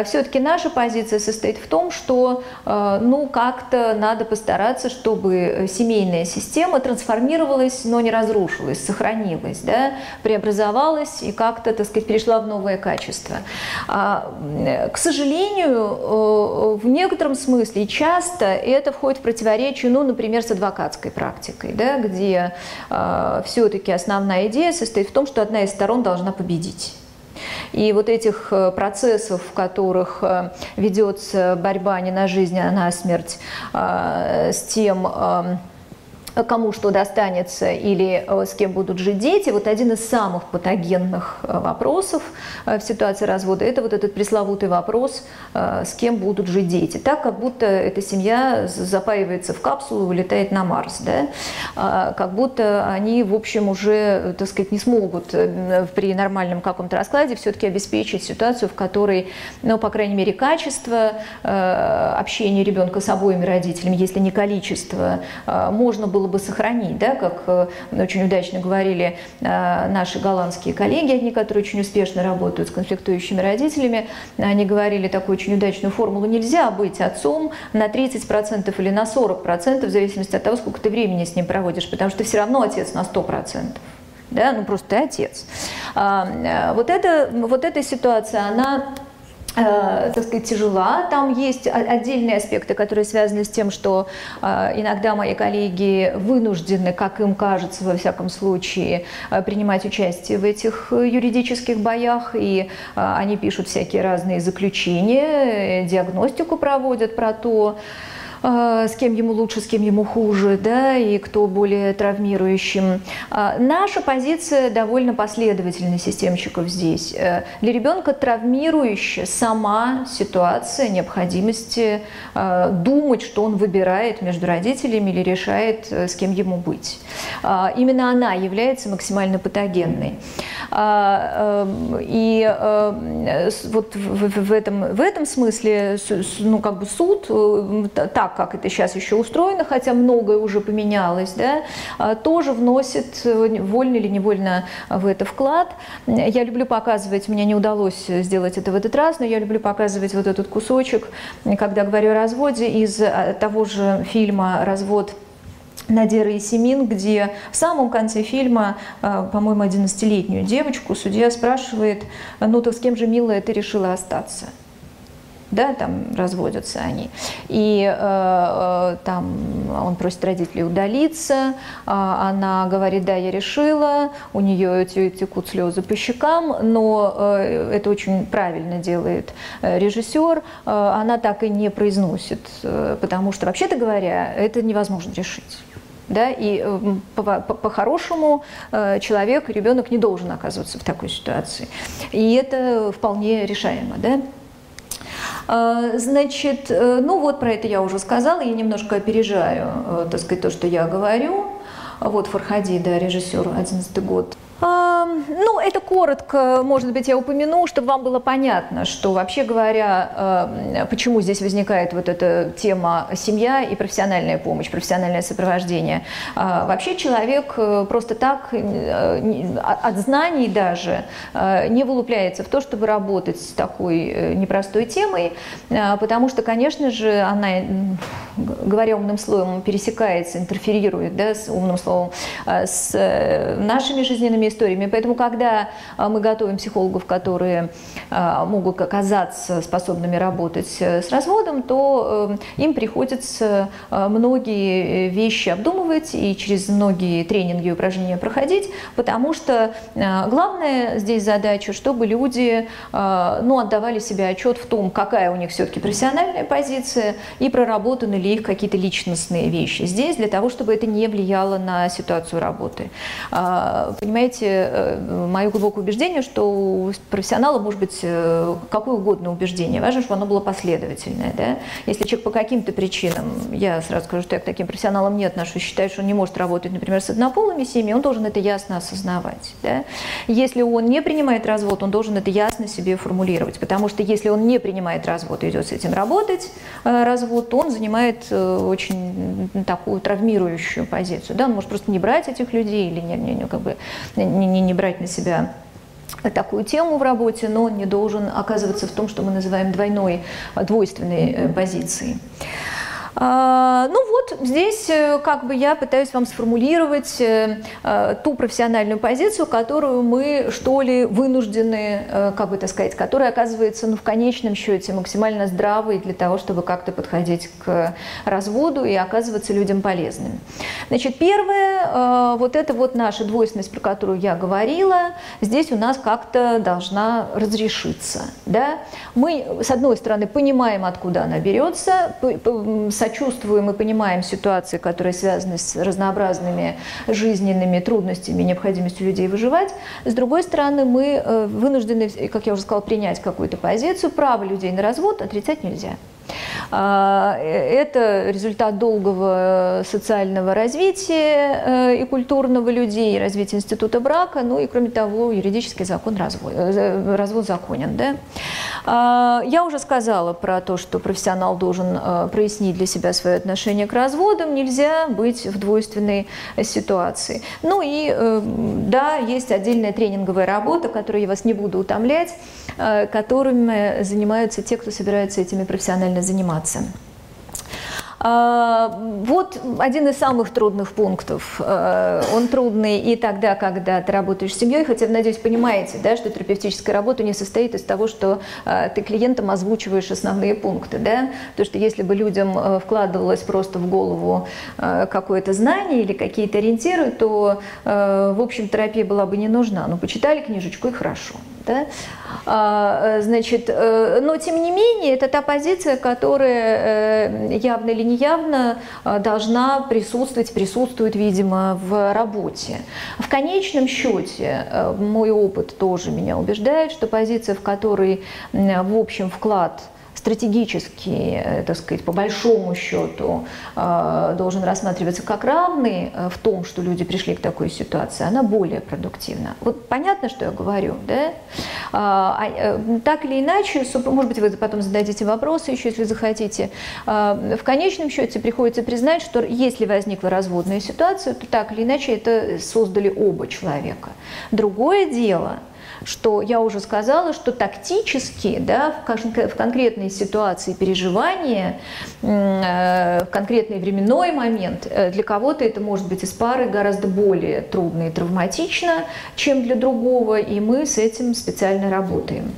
все-таки наша позиция состоит в том, что, ну, как-то надо постараться, чтобы семейная система трансформировалась, но не разрушилась, сохранилась, да, преобразовалась и как-то, так сказать, перешла в новое качество. А, к сожалению, в некотором смысле часто это входит в противоречие, ну, например, с адвокатской практикой, да, где все-таки основная идея состоит в том, что одна из сторон должна победить. И вот этих э, процессов, в которых э, ведется борьба не на жизнь, а на смерть э, с тем, кому что достанется или э, с кем будут жить дети, вот один из самых патогенных э, вопросов э, в ситуации развода – это вот этот пресловутый вопрос, с кем будут жить дети. Так, как будто эта семья запаивается в капсулу и улетает на Марс, да? А, как будто они, в общем, уже, так сказать, не смогут при нормальном каком-то раскладе все-таки обеспечить ситуацию, в которой, ну, по крайней мере, качество общения ребенка с обоими родителями, если не количество, можно было было бы сохранить, да, как э, очень удачно говорили э, наши голландские коллеги, одни, которые очень успешно работают с конфликтующими родителями, они говорили такую очень удачную формулу, нельзя быть отцом на 30% или на 40%, в зависимости от того, сколько ты времени с ним проводишь, потому что ты все равно отец на 100% да, ну просто ты отец. А, э, вот, это, вот эта ситуация, она так сказать, тяжела. Там есть отдельные аспекты, которые связаны с тем, что э, иногда мои коллеги вынуждены, как им кажется, во всяком случае, э, принимать участие в этих юридических боях, и они пишут всякие разные заключения, диагностику проводят про то, с кем ему лучше, с кем ему хуже, да, и кто более травмирующим. А, наша позиция довольно последовательна системщиков здесь. Э, для ребенка травмирующая сама ситуация необходимости а, думать, что он выбирает между родителями или решает, э, с кем ему быть. Именно она является максимально патогенной. Эм, и э, вот в этом, в этом смысле ну, как бы суд так так, как это сейчас еще устроено, хотя многое уже поменялось, да, а, тоже вносит э, вольно или невольно в это вклад. Я люблю показывать, мне не удалось сделать это в этот раз, но я люблю показывать вот этот кусочек, когда говорю о разводе, из э, того же фильма «Развод Надера и Семин, где в самом конце фильма, э, по-моему, 11-летнюю девочку судья спрашивает, ну так с кем же, милая, ты решила остаться? Да, там разводятся они. И э, э, там он просит родителей удалиться, э, она говорит, да, я решила, у нее текут слезы по щекам, но э, это очень правильно делает э, режиссер, э, она так и не произносит, потому что, вообще-то говоря, это невозможно решить. Да, и по-хорошему по -по человек, ребенок не должен оказываться в такой ситуации. И это вполне решаемо. Да? А, значит, э, ну вот про это я уже сказала, я немножко опережаю, э, так сказать, то, что я говорю. Вот Фархади, да, режиссер, 11 год. Ну, это коротко, может быть, я упомяну, чтобы вам было понятно, что вообще говоря, почему здесь возникает вот эта тема семья и профессиональная помощь, профессиональное сопровождение. А, вообще человек э, просто так э, от знаний даже э, не вылупляется в то, чтобы работать с такой непростой темой, потому что, конечно же, она, говоря умным словом, пересекается, интерферирует да, с умным словом с нашими жизненными историями. Поэтому, когда а, мы готовим психологов, которые а, могут оказаться способными работать э, с разводом, то э, им приходится а, многие вещи обдумывать и через многие тренинги и упражнения проходить, потому что главная здесь задача, чтобы люди ну, отдавали себе отчет в том, какая у них все-таки профессиональная позиция и проработаны ли их какие-то личностные вещи здесь, для того, чтобы это не влияло на ситуацию работы. Понимаете, знаете, э, мое глубокое убеждение, что у профессионала может быть э, какое угодно убеждение. Важно, чтобы оно было последовательное. Да? Если человек по каким-то причинам, я сразу скажу, что я к таким профессионалам не отношусь, считаю, что он не может работать, например, с однополыми семьями, он должен это ясно осознавать. Да? Если он не принимает развод, он должен это ясно себе формулировать. Потому что если он не принимает развод и идет с этим работать, э, развод, то он занимает очень такую травмирующую позицию. Да? Он может просто не брать этих людей или не, не, не, как бы, не, не, не брать на себя такую тему в работе, но не должен оказываться в том, что мы называем двойной, двойственной э, позицией. А, ну вот здесь э, как бы я пытаюсь вам сформулировать э, э, ту профессиональную позицию, которую мы что ли вынуждены, как бы так сказать, которая оказывается ну, в конечном счете максимально здравой для того, чтобы как-то подходить к разводу и оказываться людям полезными. Значит, первое, вот это вот наша двойственность, про которую я говорила, здесь у нас как-то должна разрешиться. Да? Мы, с одной стороны, понимаем, откуда она берется, сочувствуем и понимаем ситуации, которые связаны с разнообразными жизненными трудностями, необходимостью людей выживать. С другой стороны, мы э, вынуждены, как я уже сказала, принять какую-то позицию. Право людей на развод отрицать нельзя. А, это результат долгого социального развития э, и культурного людей, развития института брака, ну и, кроме того, юридический закон развод, э, развод законен. Да? А, я уже сказала про то, что профессионал должен э, прояснить для себя свое отношение к разводам, нельзя быть в двойственной ситуации. Ну и да, есть отдельная тренинговая работа, которую я вас не буду утомлять, которыми занимаются те, кто собирается этими профессионально заниматься. А, вот один из самых трудных пунктов. А, он трудный и тогда, когда ты работаешь с семьей, хотя, надеюсь, понимаете, да, что терапевтическая работа не состоит из того, что а, ты клиентам озвучиваешь основные пункты. Да? То, что если бы людям вкладывалось просто в голову какое-то знание или какие-то ориентиры, то, в общем, терапия была бы не нужна. Ну, почитали книжечку и хорошо. Да? А, значит, э, но тем не менее, это та позиция, которая э, явно или неявно э, должна присутствовать, присутствует, видимо, в работе. В конечном счете, мой опыт тоже меня убеждает, что позиция, в которой, в общем, вклад – стратегически, э, так сказать, по большому счету э, должен рассматриваться как равный э, в том, что люди пришли к такой ситуации, она более продуктивна. Вот понятно, что я говорю, да? А, а, так или иначе, может быть, вы потом зададите вопросы еще, если захотите. В конечном счете приходится признать, что если возникла разводная ситуация, то так или иначе это создали оба человека. Другое дело – что я уже сказала, что тактически, да, в, конкретной ситуации переживания, э, в конкретный временной момент, э, для кого-то это может быть из пары гораздо более трудно и травматично, чем для другого, и мы с этим специально работаем.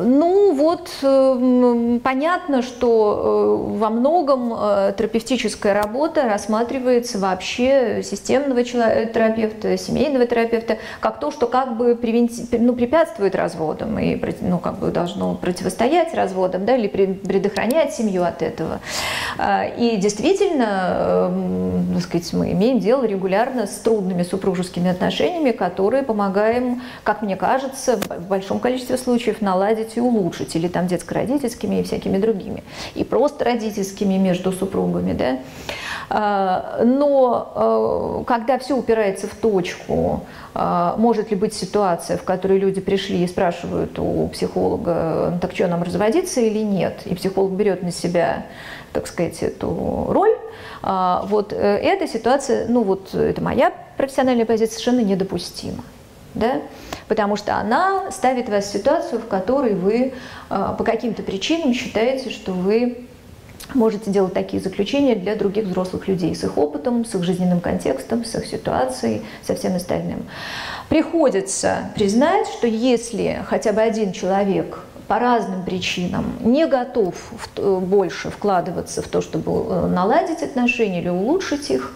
Ну вот, э, понятно, что э, во многом э, терапевтическая работа рассматривается вообще системного терапевта, семейного терапевта, как то, что как бы превенти... ну, препятствует разводам и ну, как бы должно противостоять разводам да, или предохранять семью от этого. И действительно, так сказать, мы имеем дело регулярно с трудными супружескими отношениями, которые помогаем, как мне кажется, в большом количестве случаев наладить наладить и улучшить, или там детско-родительскими и всякими другими, и просто родительскими между супругами, да. А, но э, когда все упирается в точку, а, может ли быть ситуация, в которой люди пришли и спрашивают у психолога, «Ну, так что нам разводиться или нет, и психолог берет на себя, так сказать, эту роль, а, вот э, эта ситуация, ну вот это моя профессиональная позиция, совершенно недопустима. Да? Потому что она ставит вас в ситуацию, в которой вы а, по каким-то причинам считаете, что вы можете делать такие заключения для других взрослых людей с их опытом, с их жизненным контекстом, с их ситуацией, со всем остальным. Приходится признать, что если хотя бы один человек по разным причинам не готов в, больше вкладываться в то, чтобы э, наладить отношения или улучшить их,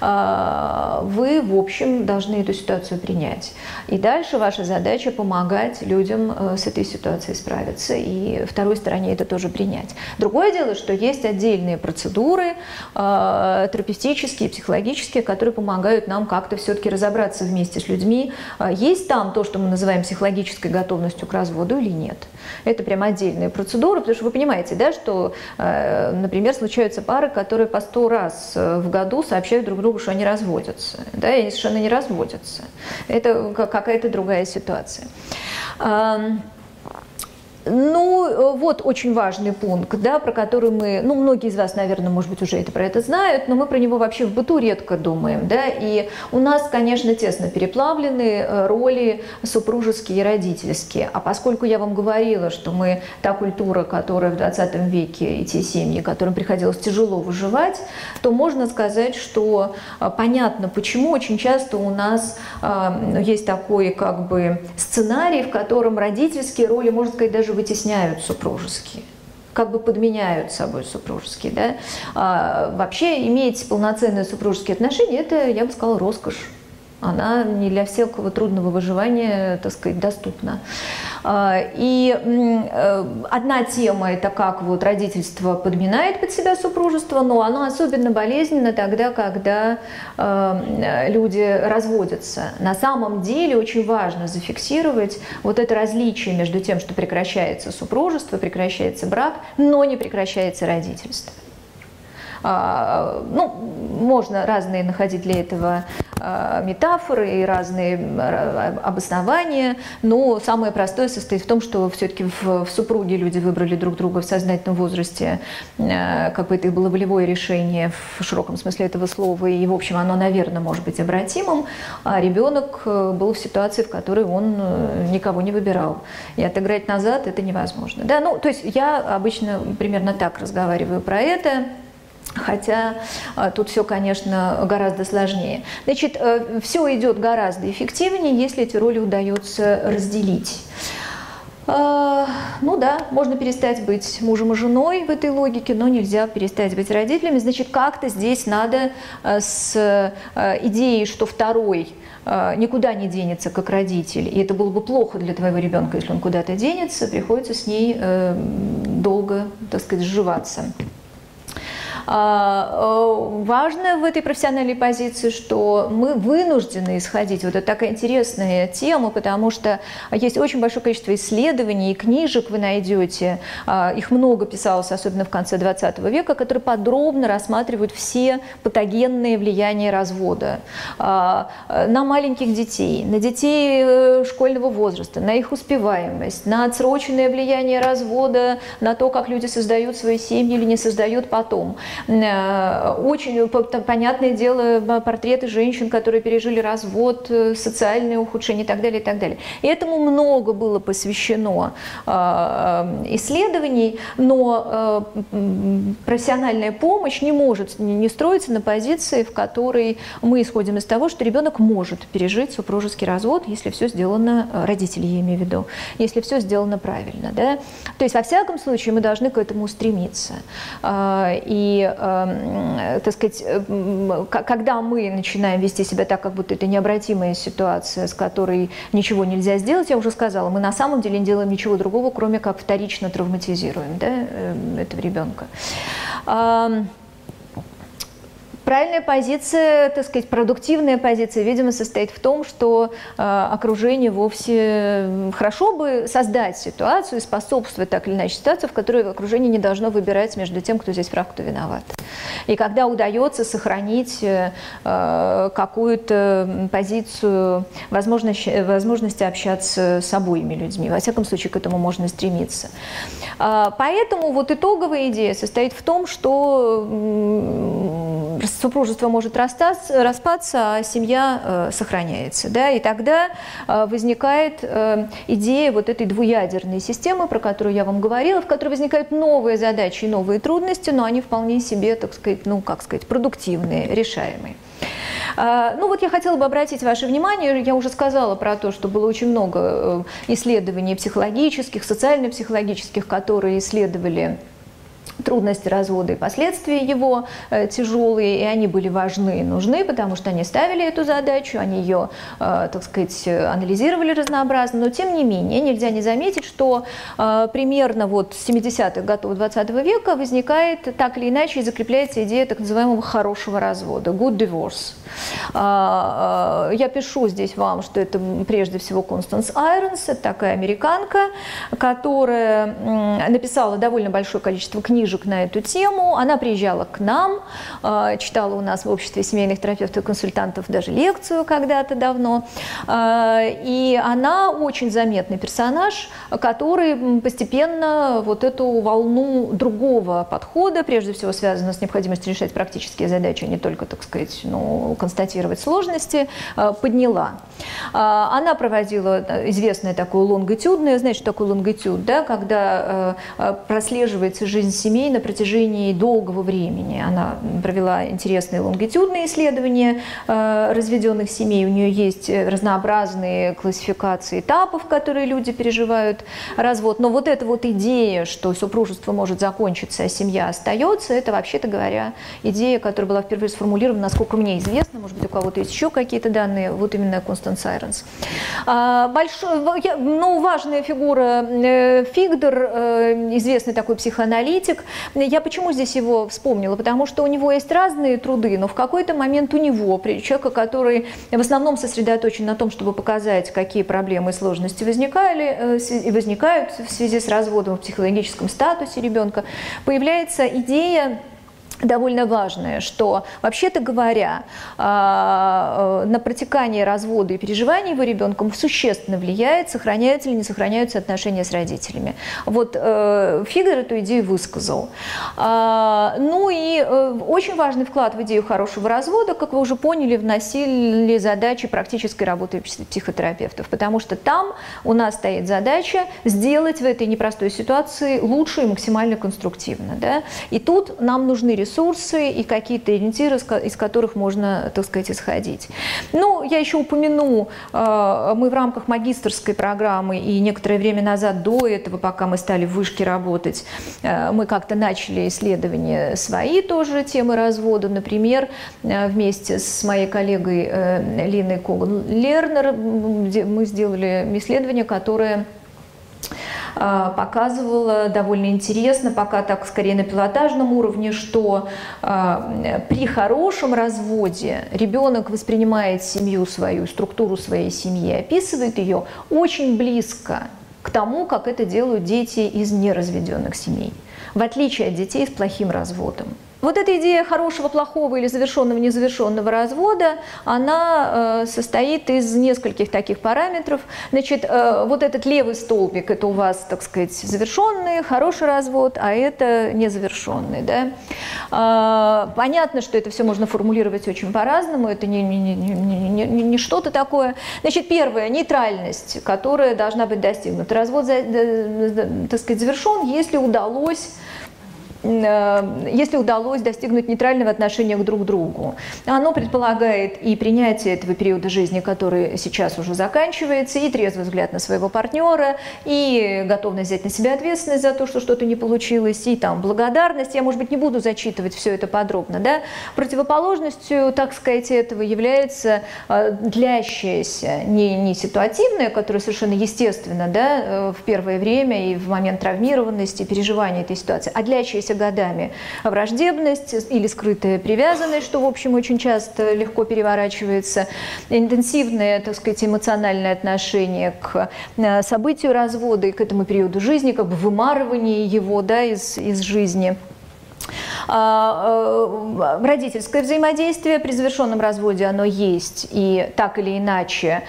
а, вы, в общем, должны эту ситуацию принять. И дальше ваша задача помогать людям э, с этой ситуацией справиться и второй стороне это тоже принять. Другое дело, что есть отдельные процедуры а, терапевтические, психологические, которые помогают нам как-то все-таки разобраться вместе с людьми, а, есть там то, что мы называем психологической готовностью к разводу или нет. Это прям отдельная процедура, потому что вы понимаете, да, что, э, например, случаются пары, которые по сто раз э, в году сообщают друг другу, что они разводятся, да, и они совершенно не разводятся. Это какая-то другая ситуация. Ну, э, вот очень важный пункт, да, про который мы, ну, многие из вас, наверное, может быть, уже это про это знают, но мы про него вообще в быту редко думаем, да, и у нас, конечно, тесно переплавлены э, роли супружеские и родительские, а поскольку я вам говорила, что мы та культура, которая в 20 веке, и те семьи, которым приходилось тяжело выживать, то можно сказать, что э, понятно, почему очень часто у нас есть такой, как бы, сценарий, в котором родительские роли, можно сказать, даже вытесняют супружеские как бы подменяют собой супружеские. Да? А, вообще иметь полноценные супружеские отношения – это, я бы сказала, роскошь она не для всякого трудного выживания, так сказать, доступна. А, и э, одна тема – это как вот родительство подминает под себя супружество, но оно особенно болезненно тогда, когда э, люди разводятся. На самом деле очень важно зафиксировать вот это различие между тем, что прекращается супружество, прекращается брак, но не прекращается родительство. А, ну, можно разные находить для этого а, метафоры и разные а, обоснования, но самое простое состоит в том, что все-таки в, в супруге люди выбрали друг друга в сознательном возрасте, как бы это было волевое решение в широком смысле этого слова, и, в общем, оно, наверное, может быть обратимым, а ребенок э, был в ситуации, в которой он э, никого не выбирал. И отыграть назад это невозможно. Да, ну, то есть я обычно примерно так разговариваю про это. Хотя а, тут все, конечно, гораздо сложнее. Значит, э, все идет гораздо эффективнее, если эти роли удается разделить. А, ну да, можно перестать быть мужем и женой в этой логике, но нельзя перестать быть родителями. Значит, как-то здесь надо э, с э, идеей, что второй никуда не денется как родитель, и это было бы плохо для твоего ребенка, если он куда-то денется, приходится с ней долго, так сказать, сживаться. А, э, важно в этой профессиональной позиции, что мы вынуждены исходить. Вот это такая интересная тема, потому что есть очень большое количество исследований и книжек вы найдете, а, их много писалось, особенно в конце 20 века, которые подробно рассматривают все патогенные влияния развода а, на маленьких детей, на детей э, школьного возраста, на их успеваемость, на отсроченное влияние развода, на то, как люди создают свои семьи или не создают потом. Э, очень понятное дело портреты женщин, которые пережили развод, э, социальное ухудшение и так далее, и так далее. И этому много было посвящено э, исследований, но профессиональная помощь не может не строиться на позиции, в которой мы исходим из того, что ребенок может пережить супружеский развод, если все сделано, родители я имею в виду, если все сделано правильно. Да? То есть, во всяком случае, мы должны к этому стремиться. И э, так сказать, э, когда мы начинаем вести себя так, как будто это необратимая ситуация, с которой ничего нельзя сделать, я уже сказала, мы на самом деле не делаем ничего другого, кроме как вторично травматизируем да, э, этого ребенка. Правильная позиция, так сказать, продуктивная позиция, видимо, состоит в том, что э, окружение вовсе хорошо бы создать ситуацию способствовать так или иначе ситуации, в которой окружение не должно выбирать между тем, кто здесь прав, кто виноват. И когда удается сохранить э, какую-то позицию возможность, возможности общаться с обоими людьми, во всяком случае к этому можно стремиться. Э, поэтому вот итоговая идея состоит в том, что супружество может расстаться, распаться, а семья э, сохраняется. Да? И тогда э, возникает э, идея вот этой двуядерной системы, про которую я вам говорила, в которой возникают новые задачи и новые трудности, но они вполне себе, так сказать, ну, как сказать, продуктивные, решаемые. А, ну вот я хотела бы обратить ваше внимание, я уже сказала про то, что было очень много э, исследований психологических, социально-психологических, которые исследовали трудности развода и последствия его э, тяжелые, и они были важны и нужны, потому что они ставили эту задачу, они ее, э, так сказать, анализировали разнообразно, но тем не менее нельзя не заметить, что э, примерно вот с 70-х годов 20 века возникает так или иначе и закрепляется идея так называемого хорошего развода, good divorce. А, я пишу здесь вам, что это прежде всего Констанс Айронс, такая американка, которая написала довольно большое количество книг, книжек на эту тему. Она приезжала к нам, читала у нас в обществе семейных терапевтов и консультантов даже лекцию когда-то давно. И она очень заметный персонаж, который постепенно вот эту волну другого подхода, прежде всего связанного с необходимостью решать практические задачи, а не только, так сказать, ну, констатировать сложности, подняла. Она проводила известное такое лонгитюдное, знаете, что такое лонгитюд, да, когда прослеживается жизнь семей на протяжении долгого времени. Она провела интересные лонгитюдные исследования разведенных семей, у нее есть разнообразные классификации этапов, которые люди переживают развод. Но вот эта вот идея, что супружество может закончиться, а семья остается, это, вообще-то говоря, идея, которая была впервые сформулирована, насколько мне известно, может быть, у кого-то есть еще какие-то данные, вот именно Констант Сайренс. Большой, ну, важная фигура э, Фигдер, э, известный такой психоаналитик. Я почему здесь его вспомнила? Потому что у него есть разные труды, но в какой-то момент у него, человека, который в основном сосредоточен на том, чтобы показать, какие проблемы и сложности возникали э, и возникают в связи с разводом в психологическом статусе ребенка, появляется идея довольно важное, что, вообще-то говоря, а, э, на протекание развода и переживания его ребенком существенно влияет, сохраняются или не сохраняются отношения с родителями. Вот э, Фигер эту идею высказал. А, ну и э, очень важный вклад в идею хорошего развода, как вы уже поняли, вносили задачи практической работы психотерапевтов, потому что там у нас стоит задача сделать в этой непростой ситуации лучше и максимально конструктивно. Да? И тут нам нужны ресурсы, ресурсы и какие-то ориентиры, из которых можно, так сказать, исходить. Ну, я еще упомяну, э, мы в рамках магистрской программы и некоторое время назад, до этого, пока мы стали в вышке работать, э, мы как-то начали исследования свои тоже темы развода. Например, э, вместе с моей коллегой Линой Коган-Лернер мы сделали исследование, которое показывала довольно интересно, пока так скорее на пилотажном уровне, что а, при хорошем разводе ребенок воспринимает семью свою, структуру своей семьи, описывает ее очень близко к тому, как это делают дети из неразведенных семей, в отличие от детей с плохим разводом. Вот эта идея хорошего, плохого или завершенного, незавершенного развода, она э, состоит из нескольких таких параметров. Значит, э, вот этот левый столбик – это у вас, так сказать, завершенный, хороший развод, а это незавершенный. Да? Э, понятно, что это все можно формулировать очень по-разному, это не, не, не, не, не, что-то такое. Значит, первое – нейтральность, которая должна быть достигнута. Развод, так сказать, завершен, если удалось Э, если удалось достигнуть нейтрального отношения к друг другу. Оно предполагает и принятие этого периода жизни, который сейчас уже заканчивается, и трезвый взгляд на своего партнера, и готовность взять на себя ответственность за то, что что-то не получилось, и там благодарность. Я, может быть, не буду зачитывать все это подробно. Да? Противоположностью, так сказать, этого является э, длящаяся, не, не ситуативная, которая совершенно естественно да, э, в первое время и в момент травмированности, переживания этой ситуации, а длящаяся формирующаяся годами. Враждебность или скрытая привязанность, что, в общем, очень часто легко переворачивается, интенсивное, так сказать, эмоциональное отношение к э, событию развода и к этому периоду жизни, как бы вымарывание его да, из, из жизни. А, э, родительское взаимодействие при завершенном разводе оно есть, и так или иначе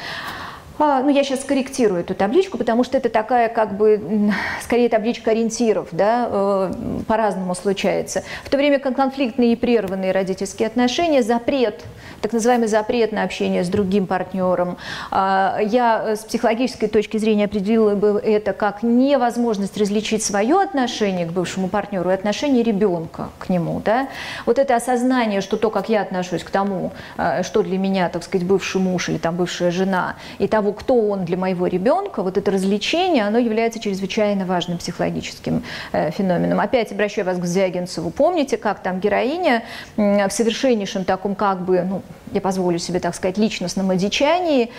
ну, я сейчас скорректирую эту табличку, потому что это такая, как бы, скорее табличка ориентиров, да, э, по-разному случается. В то время как конфликтные и прерванные родительские отношения, запрет, так называемый запрет на общение с другим партнером, а, я с психологической точки зрения определила бы это как невозможность различить свое отношение к бывшему партнеру и отношение ребенка к нему, да. Вот это осознание, что то, как я отношусь к тому, а, что для меня, так сказать, бывший муж или там бывшая жена, и того, кто он для моего ребенка, вот это развлечение, оно является чрезвычайно важным психологическим э, феноменом. Опять обращаю вас к Звягинцеву. Помните, как там героиня в совершеннейшем таком как бы, ну, я позволю себе так сказать, личностном одичании,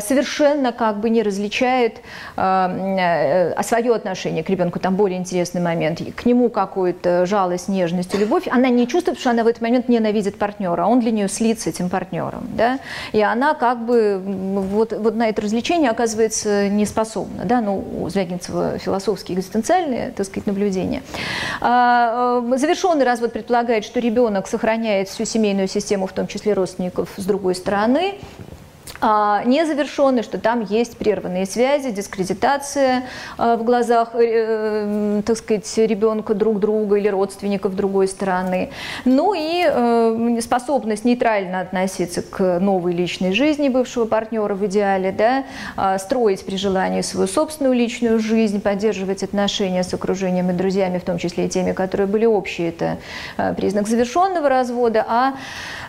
совершенно как бы не различает а свое отношение к ребенку, там более интересный момент, к нему какую-то жалость, нежность любовь, она не чувствует, что она в этот момент ненавидит партнера, а он для нее слит с этим партнером, да, и она как бы вот, вот на это развлечение оказывается не способна, да, ну, у Звягинцева философские экзистенциальные, так сказать, наблюдения. А, завершенный развод предполагает, что ребенок сохраняет всю семейную систему, в том числе родственников, с другой стороны, а, незавершенный, что там есть прерванные связи, дискредитация а, в глазах, э, так сказать, ребенка друг друга или родственников другой стороны. Ну и э, способность нейтрально относиться к новой личной жизни бывшего партнера в идеале, да, а, строить при желании свою собственную личную жизнь, поддерживать отношения с окружением и друзьями, в том числе и теми, которые были общие, это признак завершенного развода, а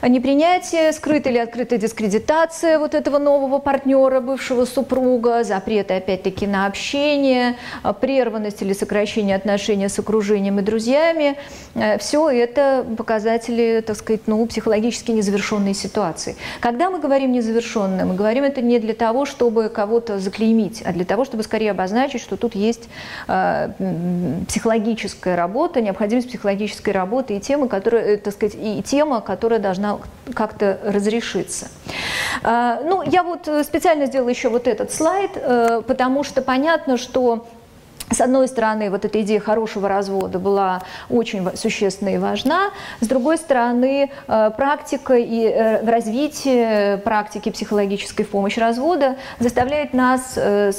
непринятие, скрытая или открытая дискредитация вот этого нового партнера, бывшего супруга, запреты опять-таки на общение, а, прерванность или сокращение отношений с окружением и друзьями, э, все это показатели, так сказать, ну, психологически незавершенной ситуации. Когда мы говорим незавершенное, мы говорим это не для того, чтобы кого-то заклеймить, а для того, чтобы скорее обозначить, что тут есть э, психологическая работа, необходимость психологической работы и тема, которая, э, так сказать, и тема, которая должна как-то разрешиться. А, ну, я вот э, специально сделала еще вот этот слайд, э, потому что понятно, что с одной стороны, вот эта идея хорошего развода была очень существенна и важна. С другой стороны, э, практика и э, развитие практики психологической помощи развода заставляет нас, э,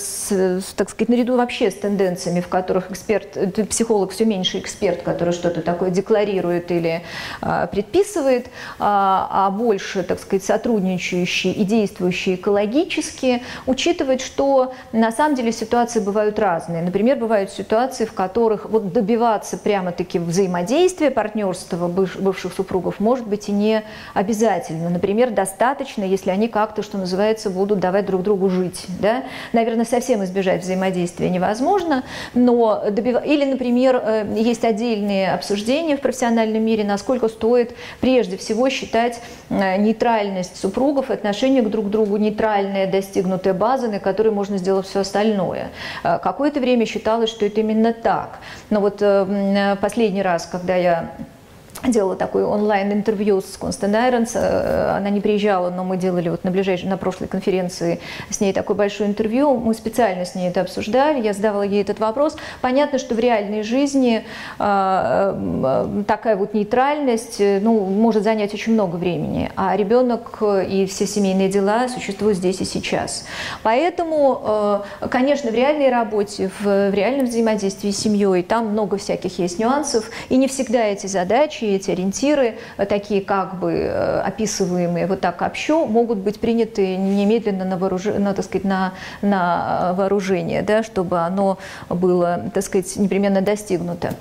так сказать, наряду вообще с тенденциями, в которых эксперт, психолог все меньше эксперт, который что-то такое декларирует или предписывает, а, а больше, так сказать, сотрудничающий и действующий экологически, учитывать, что на самом деле ситуации бывают разные. Например, бывают ситуации, в которых вот добиваться прямо-таки взаимодействия, партнерства бывших супругов может быть и не обязательно. Например, достаточно, если они как-то, что называется, будут давать друг другу жить. Да? Наверное, совсем избежать взаимодействия невозможно, но добив... или, например, э, есть отдельные обсуждения в профессиональном мире, насколько стоит прежде всего считать э, нейтральность супругов, отношение к друг другу нейтральная, достигнутая база, на которой можно сделать все остальное. Э, какое-то время считал считалось, что это именно так. Но вот э, последний раз, когда я делала такое онлайн-интервью с Констант Айронс. Э, она не приезжала, но мы делали вот на ближайшей, на прошлой конференции с ней такое большое интервью. Мы специально с ней это обсуждали, я задавала ей этот вопрос. Понятно, что в реальной жизни э, э, такая вот нейтральность ну, может занять очень много времени, а ребенок и все семейные дела существуют здесь и сейчас. Поэтому, конечно, в реальной работе, в реальном взаимодействии с семьей, там много всяких есть нюансов, и не всегда эти задачи эти ориентиры, э, такие как бы э, описываемые вот так общо, могут быть приняты немедленно на, вооружение, на, так сказать, на, на э, вооружение, да, чтобы оно было, так сказать, непременно достигнуто.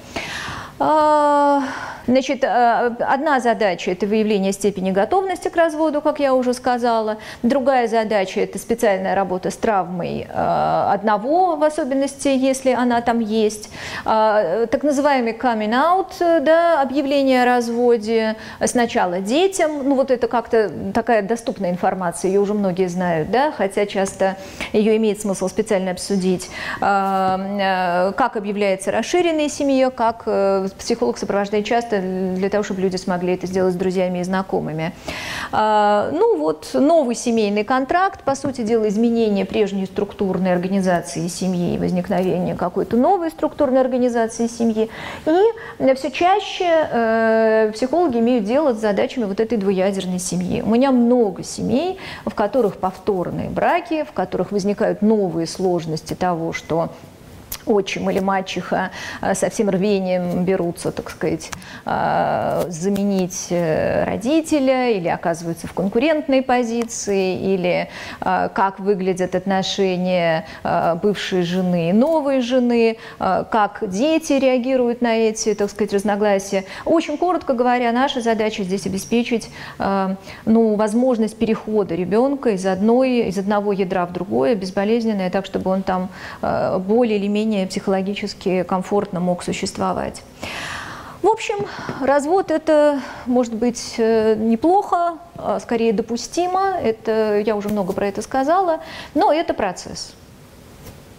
А, значит, а, одна задача – это выявление степени готовности к разводу, как я уже сказала. Другая задача – это специальная работа с травмой а, одного, в особенности, если она там есть. Так называемый coming out, да, объявление о разводе сначала детям. Ну вот это как-то такая доступная информация, ее уже многие знают, да, хотя часто ее имеет смысл специально обсудить. Как объявляется расширенная семья, как э, психолог сопровождает часто для того, чтобы люди смогли это сделать с друзьями и знакомыми. А, ну вот, новый семейный контракт, по сути дела, изменение прежней структурной организации семьи, возникновение какой-то новой структурной организации семьи. И все чаще э, психологи имеют дело с задачами вот этой двуядерной семьи. У меня много семей, в которых повторные браки, в которых возникают новые сложности того, что отчим или мачеха э, со всем рвением берутся, так сказать, э, заменить э, родителя или оказываются в конкурентной позиции, или как выглядят отношения бывшей жены и новой жены, как дети реагируют на эти, так сказать, разногласия. Очень коротко говоря, наша задача здесь обеспечить ну, возможность перехода ребенка из, одной, из одного ядра в другое, безболезненное, так, чтобы он там более или менее психологически комфортно мог существовать. В общем, развод это может быть э, неплохо, а скорее допустимо. Это я уже много про это сказала, но это процесс.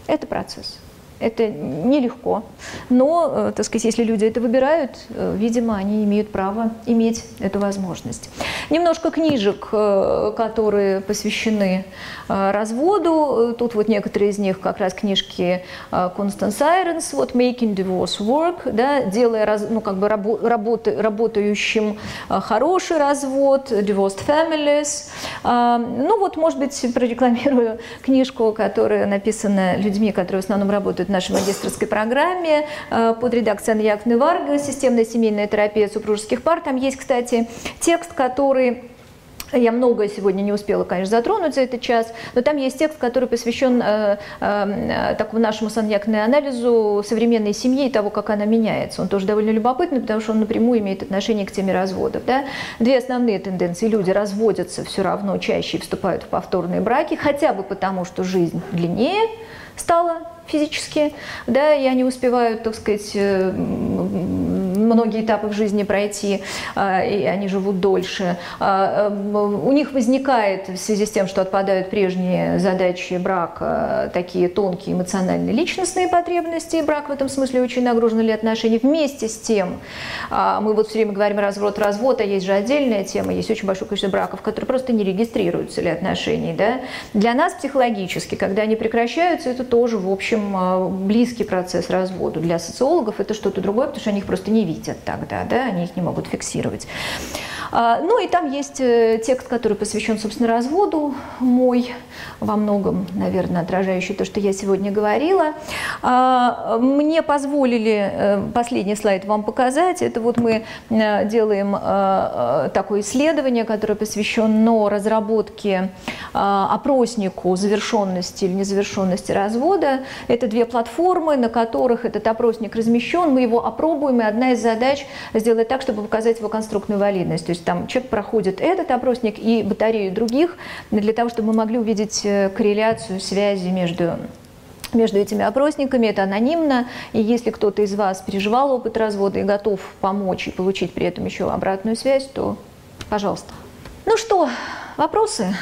Это процесс. Это нелегко. Но, э, так сказать, если люди это выбирают, э, видимо, они имеют право иметь эту возможность. Немножко книжек, э, которые посвящены разводу. Тут вот некоторые из них как раз книжки Констанс Айронс, вот «Making Divorce Work», да, делая ну, как бы работы, работающим хороший развод, «Divorced Families». Ну вот, может быть, прорекламирую книжку, которая написана людьми, которые в основном работают нашей магистрской программе э, под редакцией Анны Яковлевны Варга «Системная семейная терапия супружеских пар». Там есть, кстати, текст, который я многое сегодня не успела, конечно, затронуть за этот час, но там есть текст, который посвящен э, э, такому нашему саньякному анализу современной семьи и того, как она меняется. Он тоже довольно любопытный, потому что он напрямую имеет отношение к теме разводов. Да? Две основные тенденции. Люди разводятся все равно чаще и вступают в повторные браки, хотя бы потому, что жизнь длиннее стала физически, да, и они успевают, так сказать, э, многие этапы в жизни пройти, а, и они живут дольше. А, э, у них возникает в связи с тем, что отпадают прежние задачи брака, такие тонкие эмоциональные личностные потребности, и брак в этом смысле очень нагружен ли отношения. Вместе с тем, мы вот все время говорим развод, развод, а есть же отдельная тема, есть очень большое количество браков, которые просто не регистрируются ли отношений. Да? Для нас психологически, когда они прекращаются, это тоже, в общем, близкий процесс разводу. Для социологов это что-то другое, потому что они их просто не видят тогда, да, они их не могут фиксировать. А, ну и там есть э, текст, который посвящен, собственно, разводу мой, во многом, наверное, отражающий то, что я сегодня говорила. А, мне позволили э, последний слайд вам показать. Это вот мы э, делаем такое исследование, которое посвящено разработке опроснику завершенности или незавершенности развода. Это две платформы, на которых этот опросник размещен. Мы его опробуем, и одна из задач сделать так, чтобы показать его конструктную валидность. То есть там человек проходит этот опросник и батарею других для того, чтобы мы могли увидеть э, корреляцию, связи между между этими опросниками, это анонимно, и если кто-то из вас переживал опыт развода и готов помочь и получить при этом еще обратную связь, то пожалуйста. Ну что, вопросы?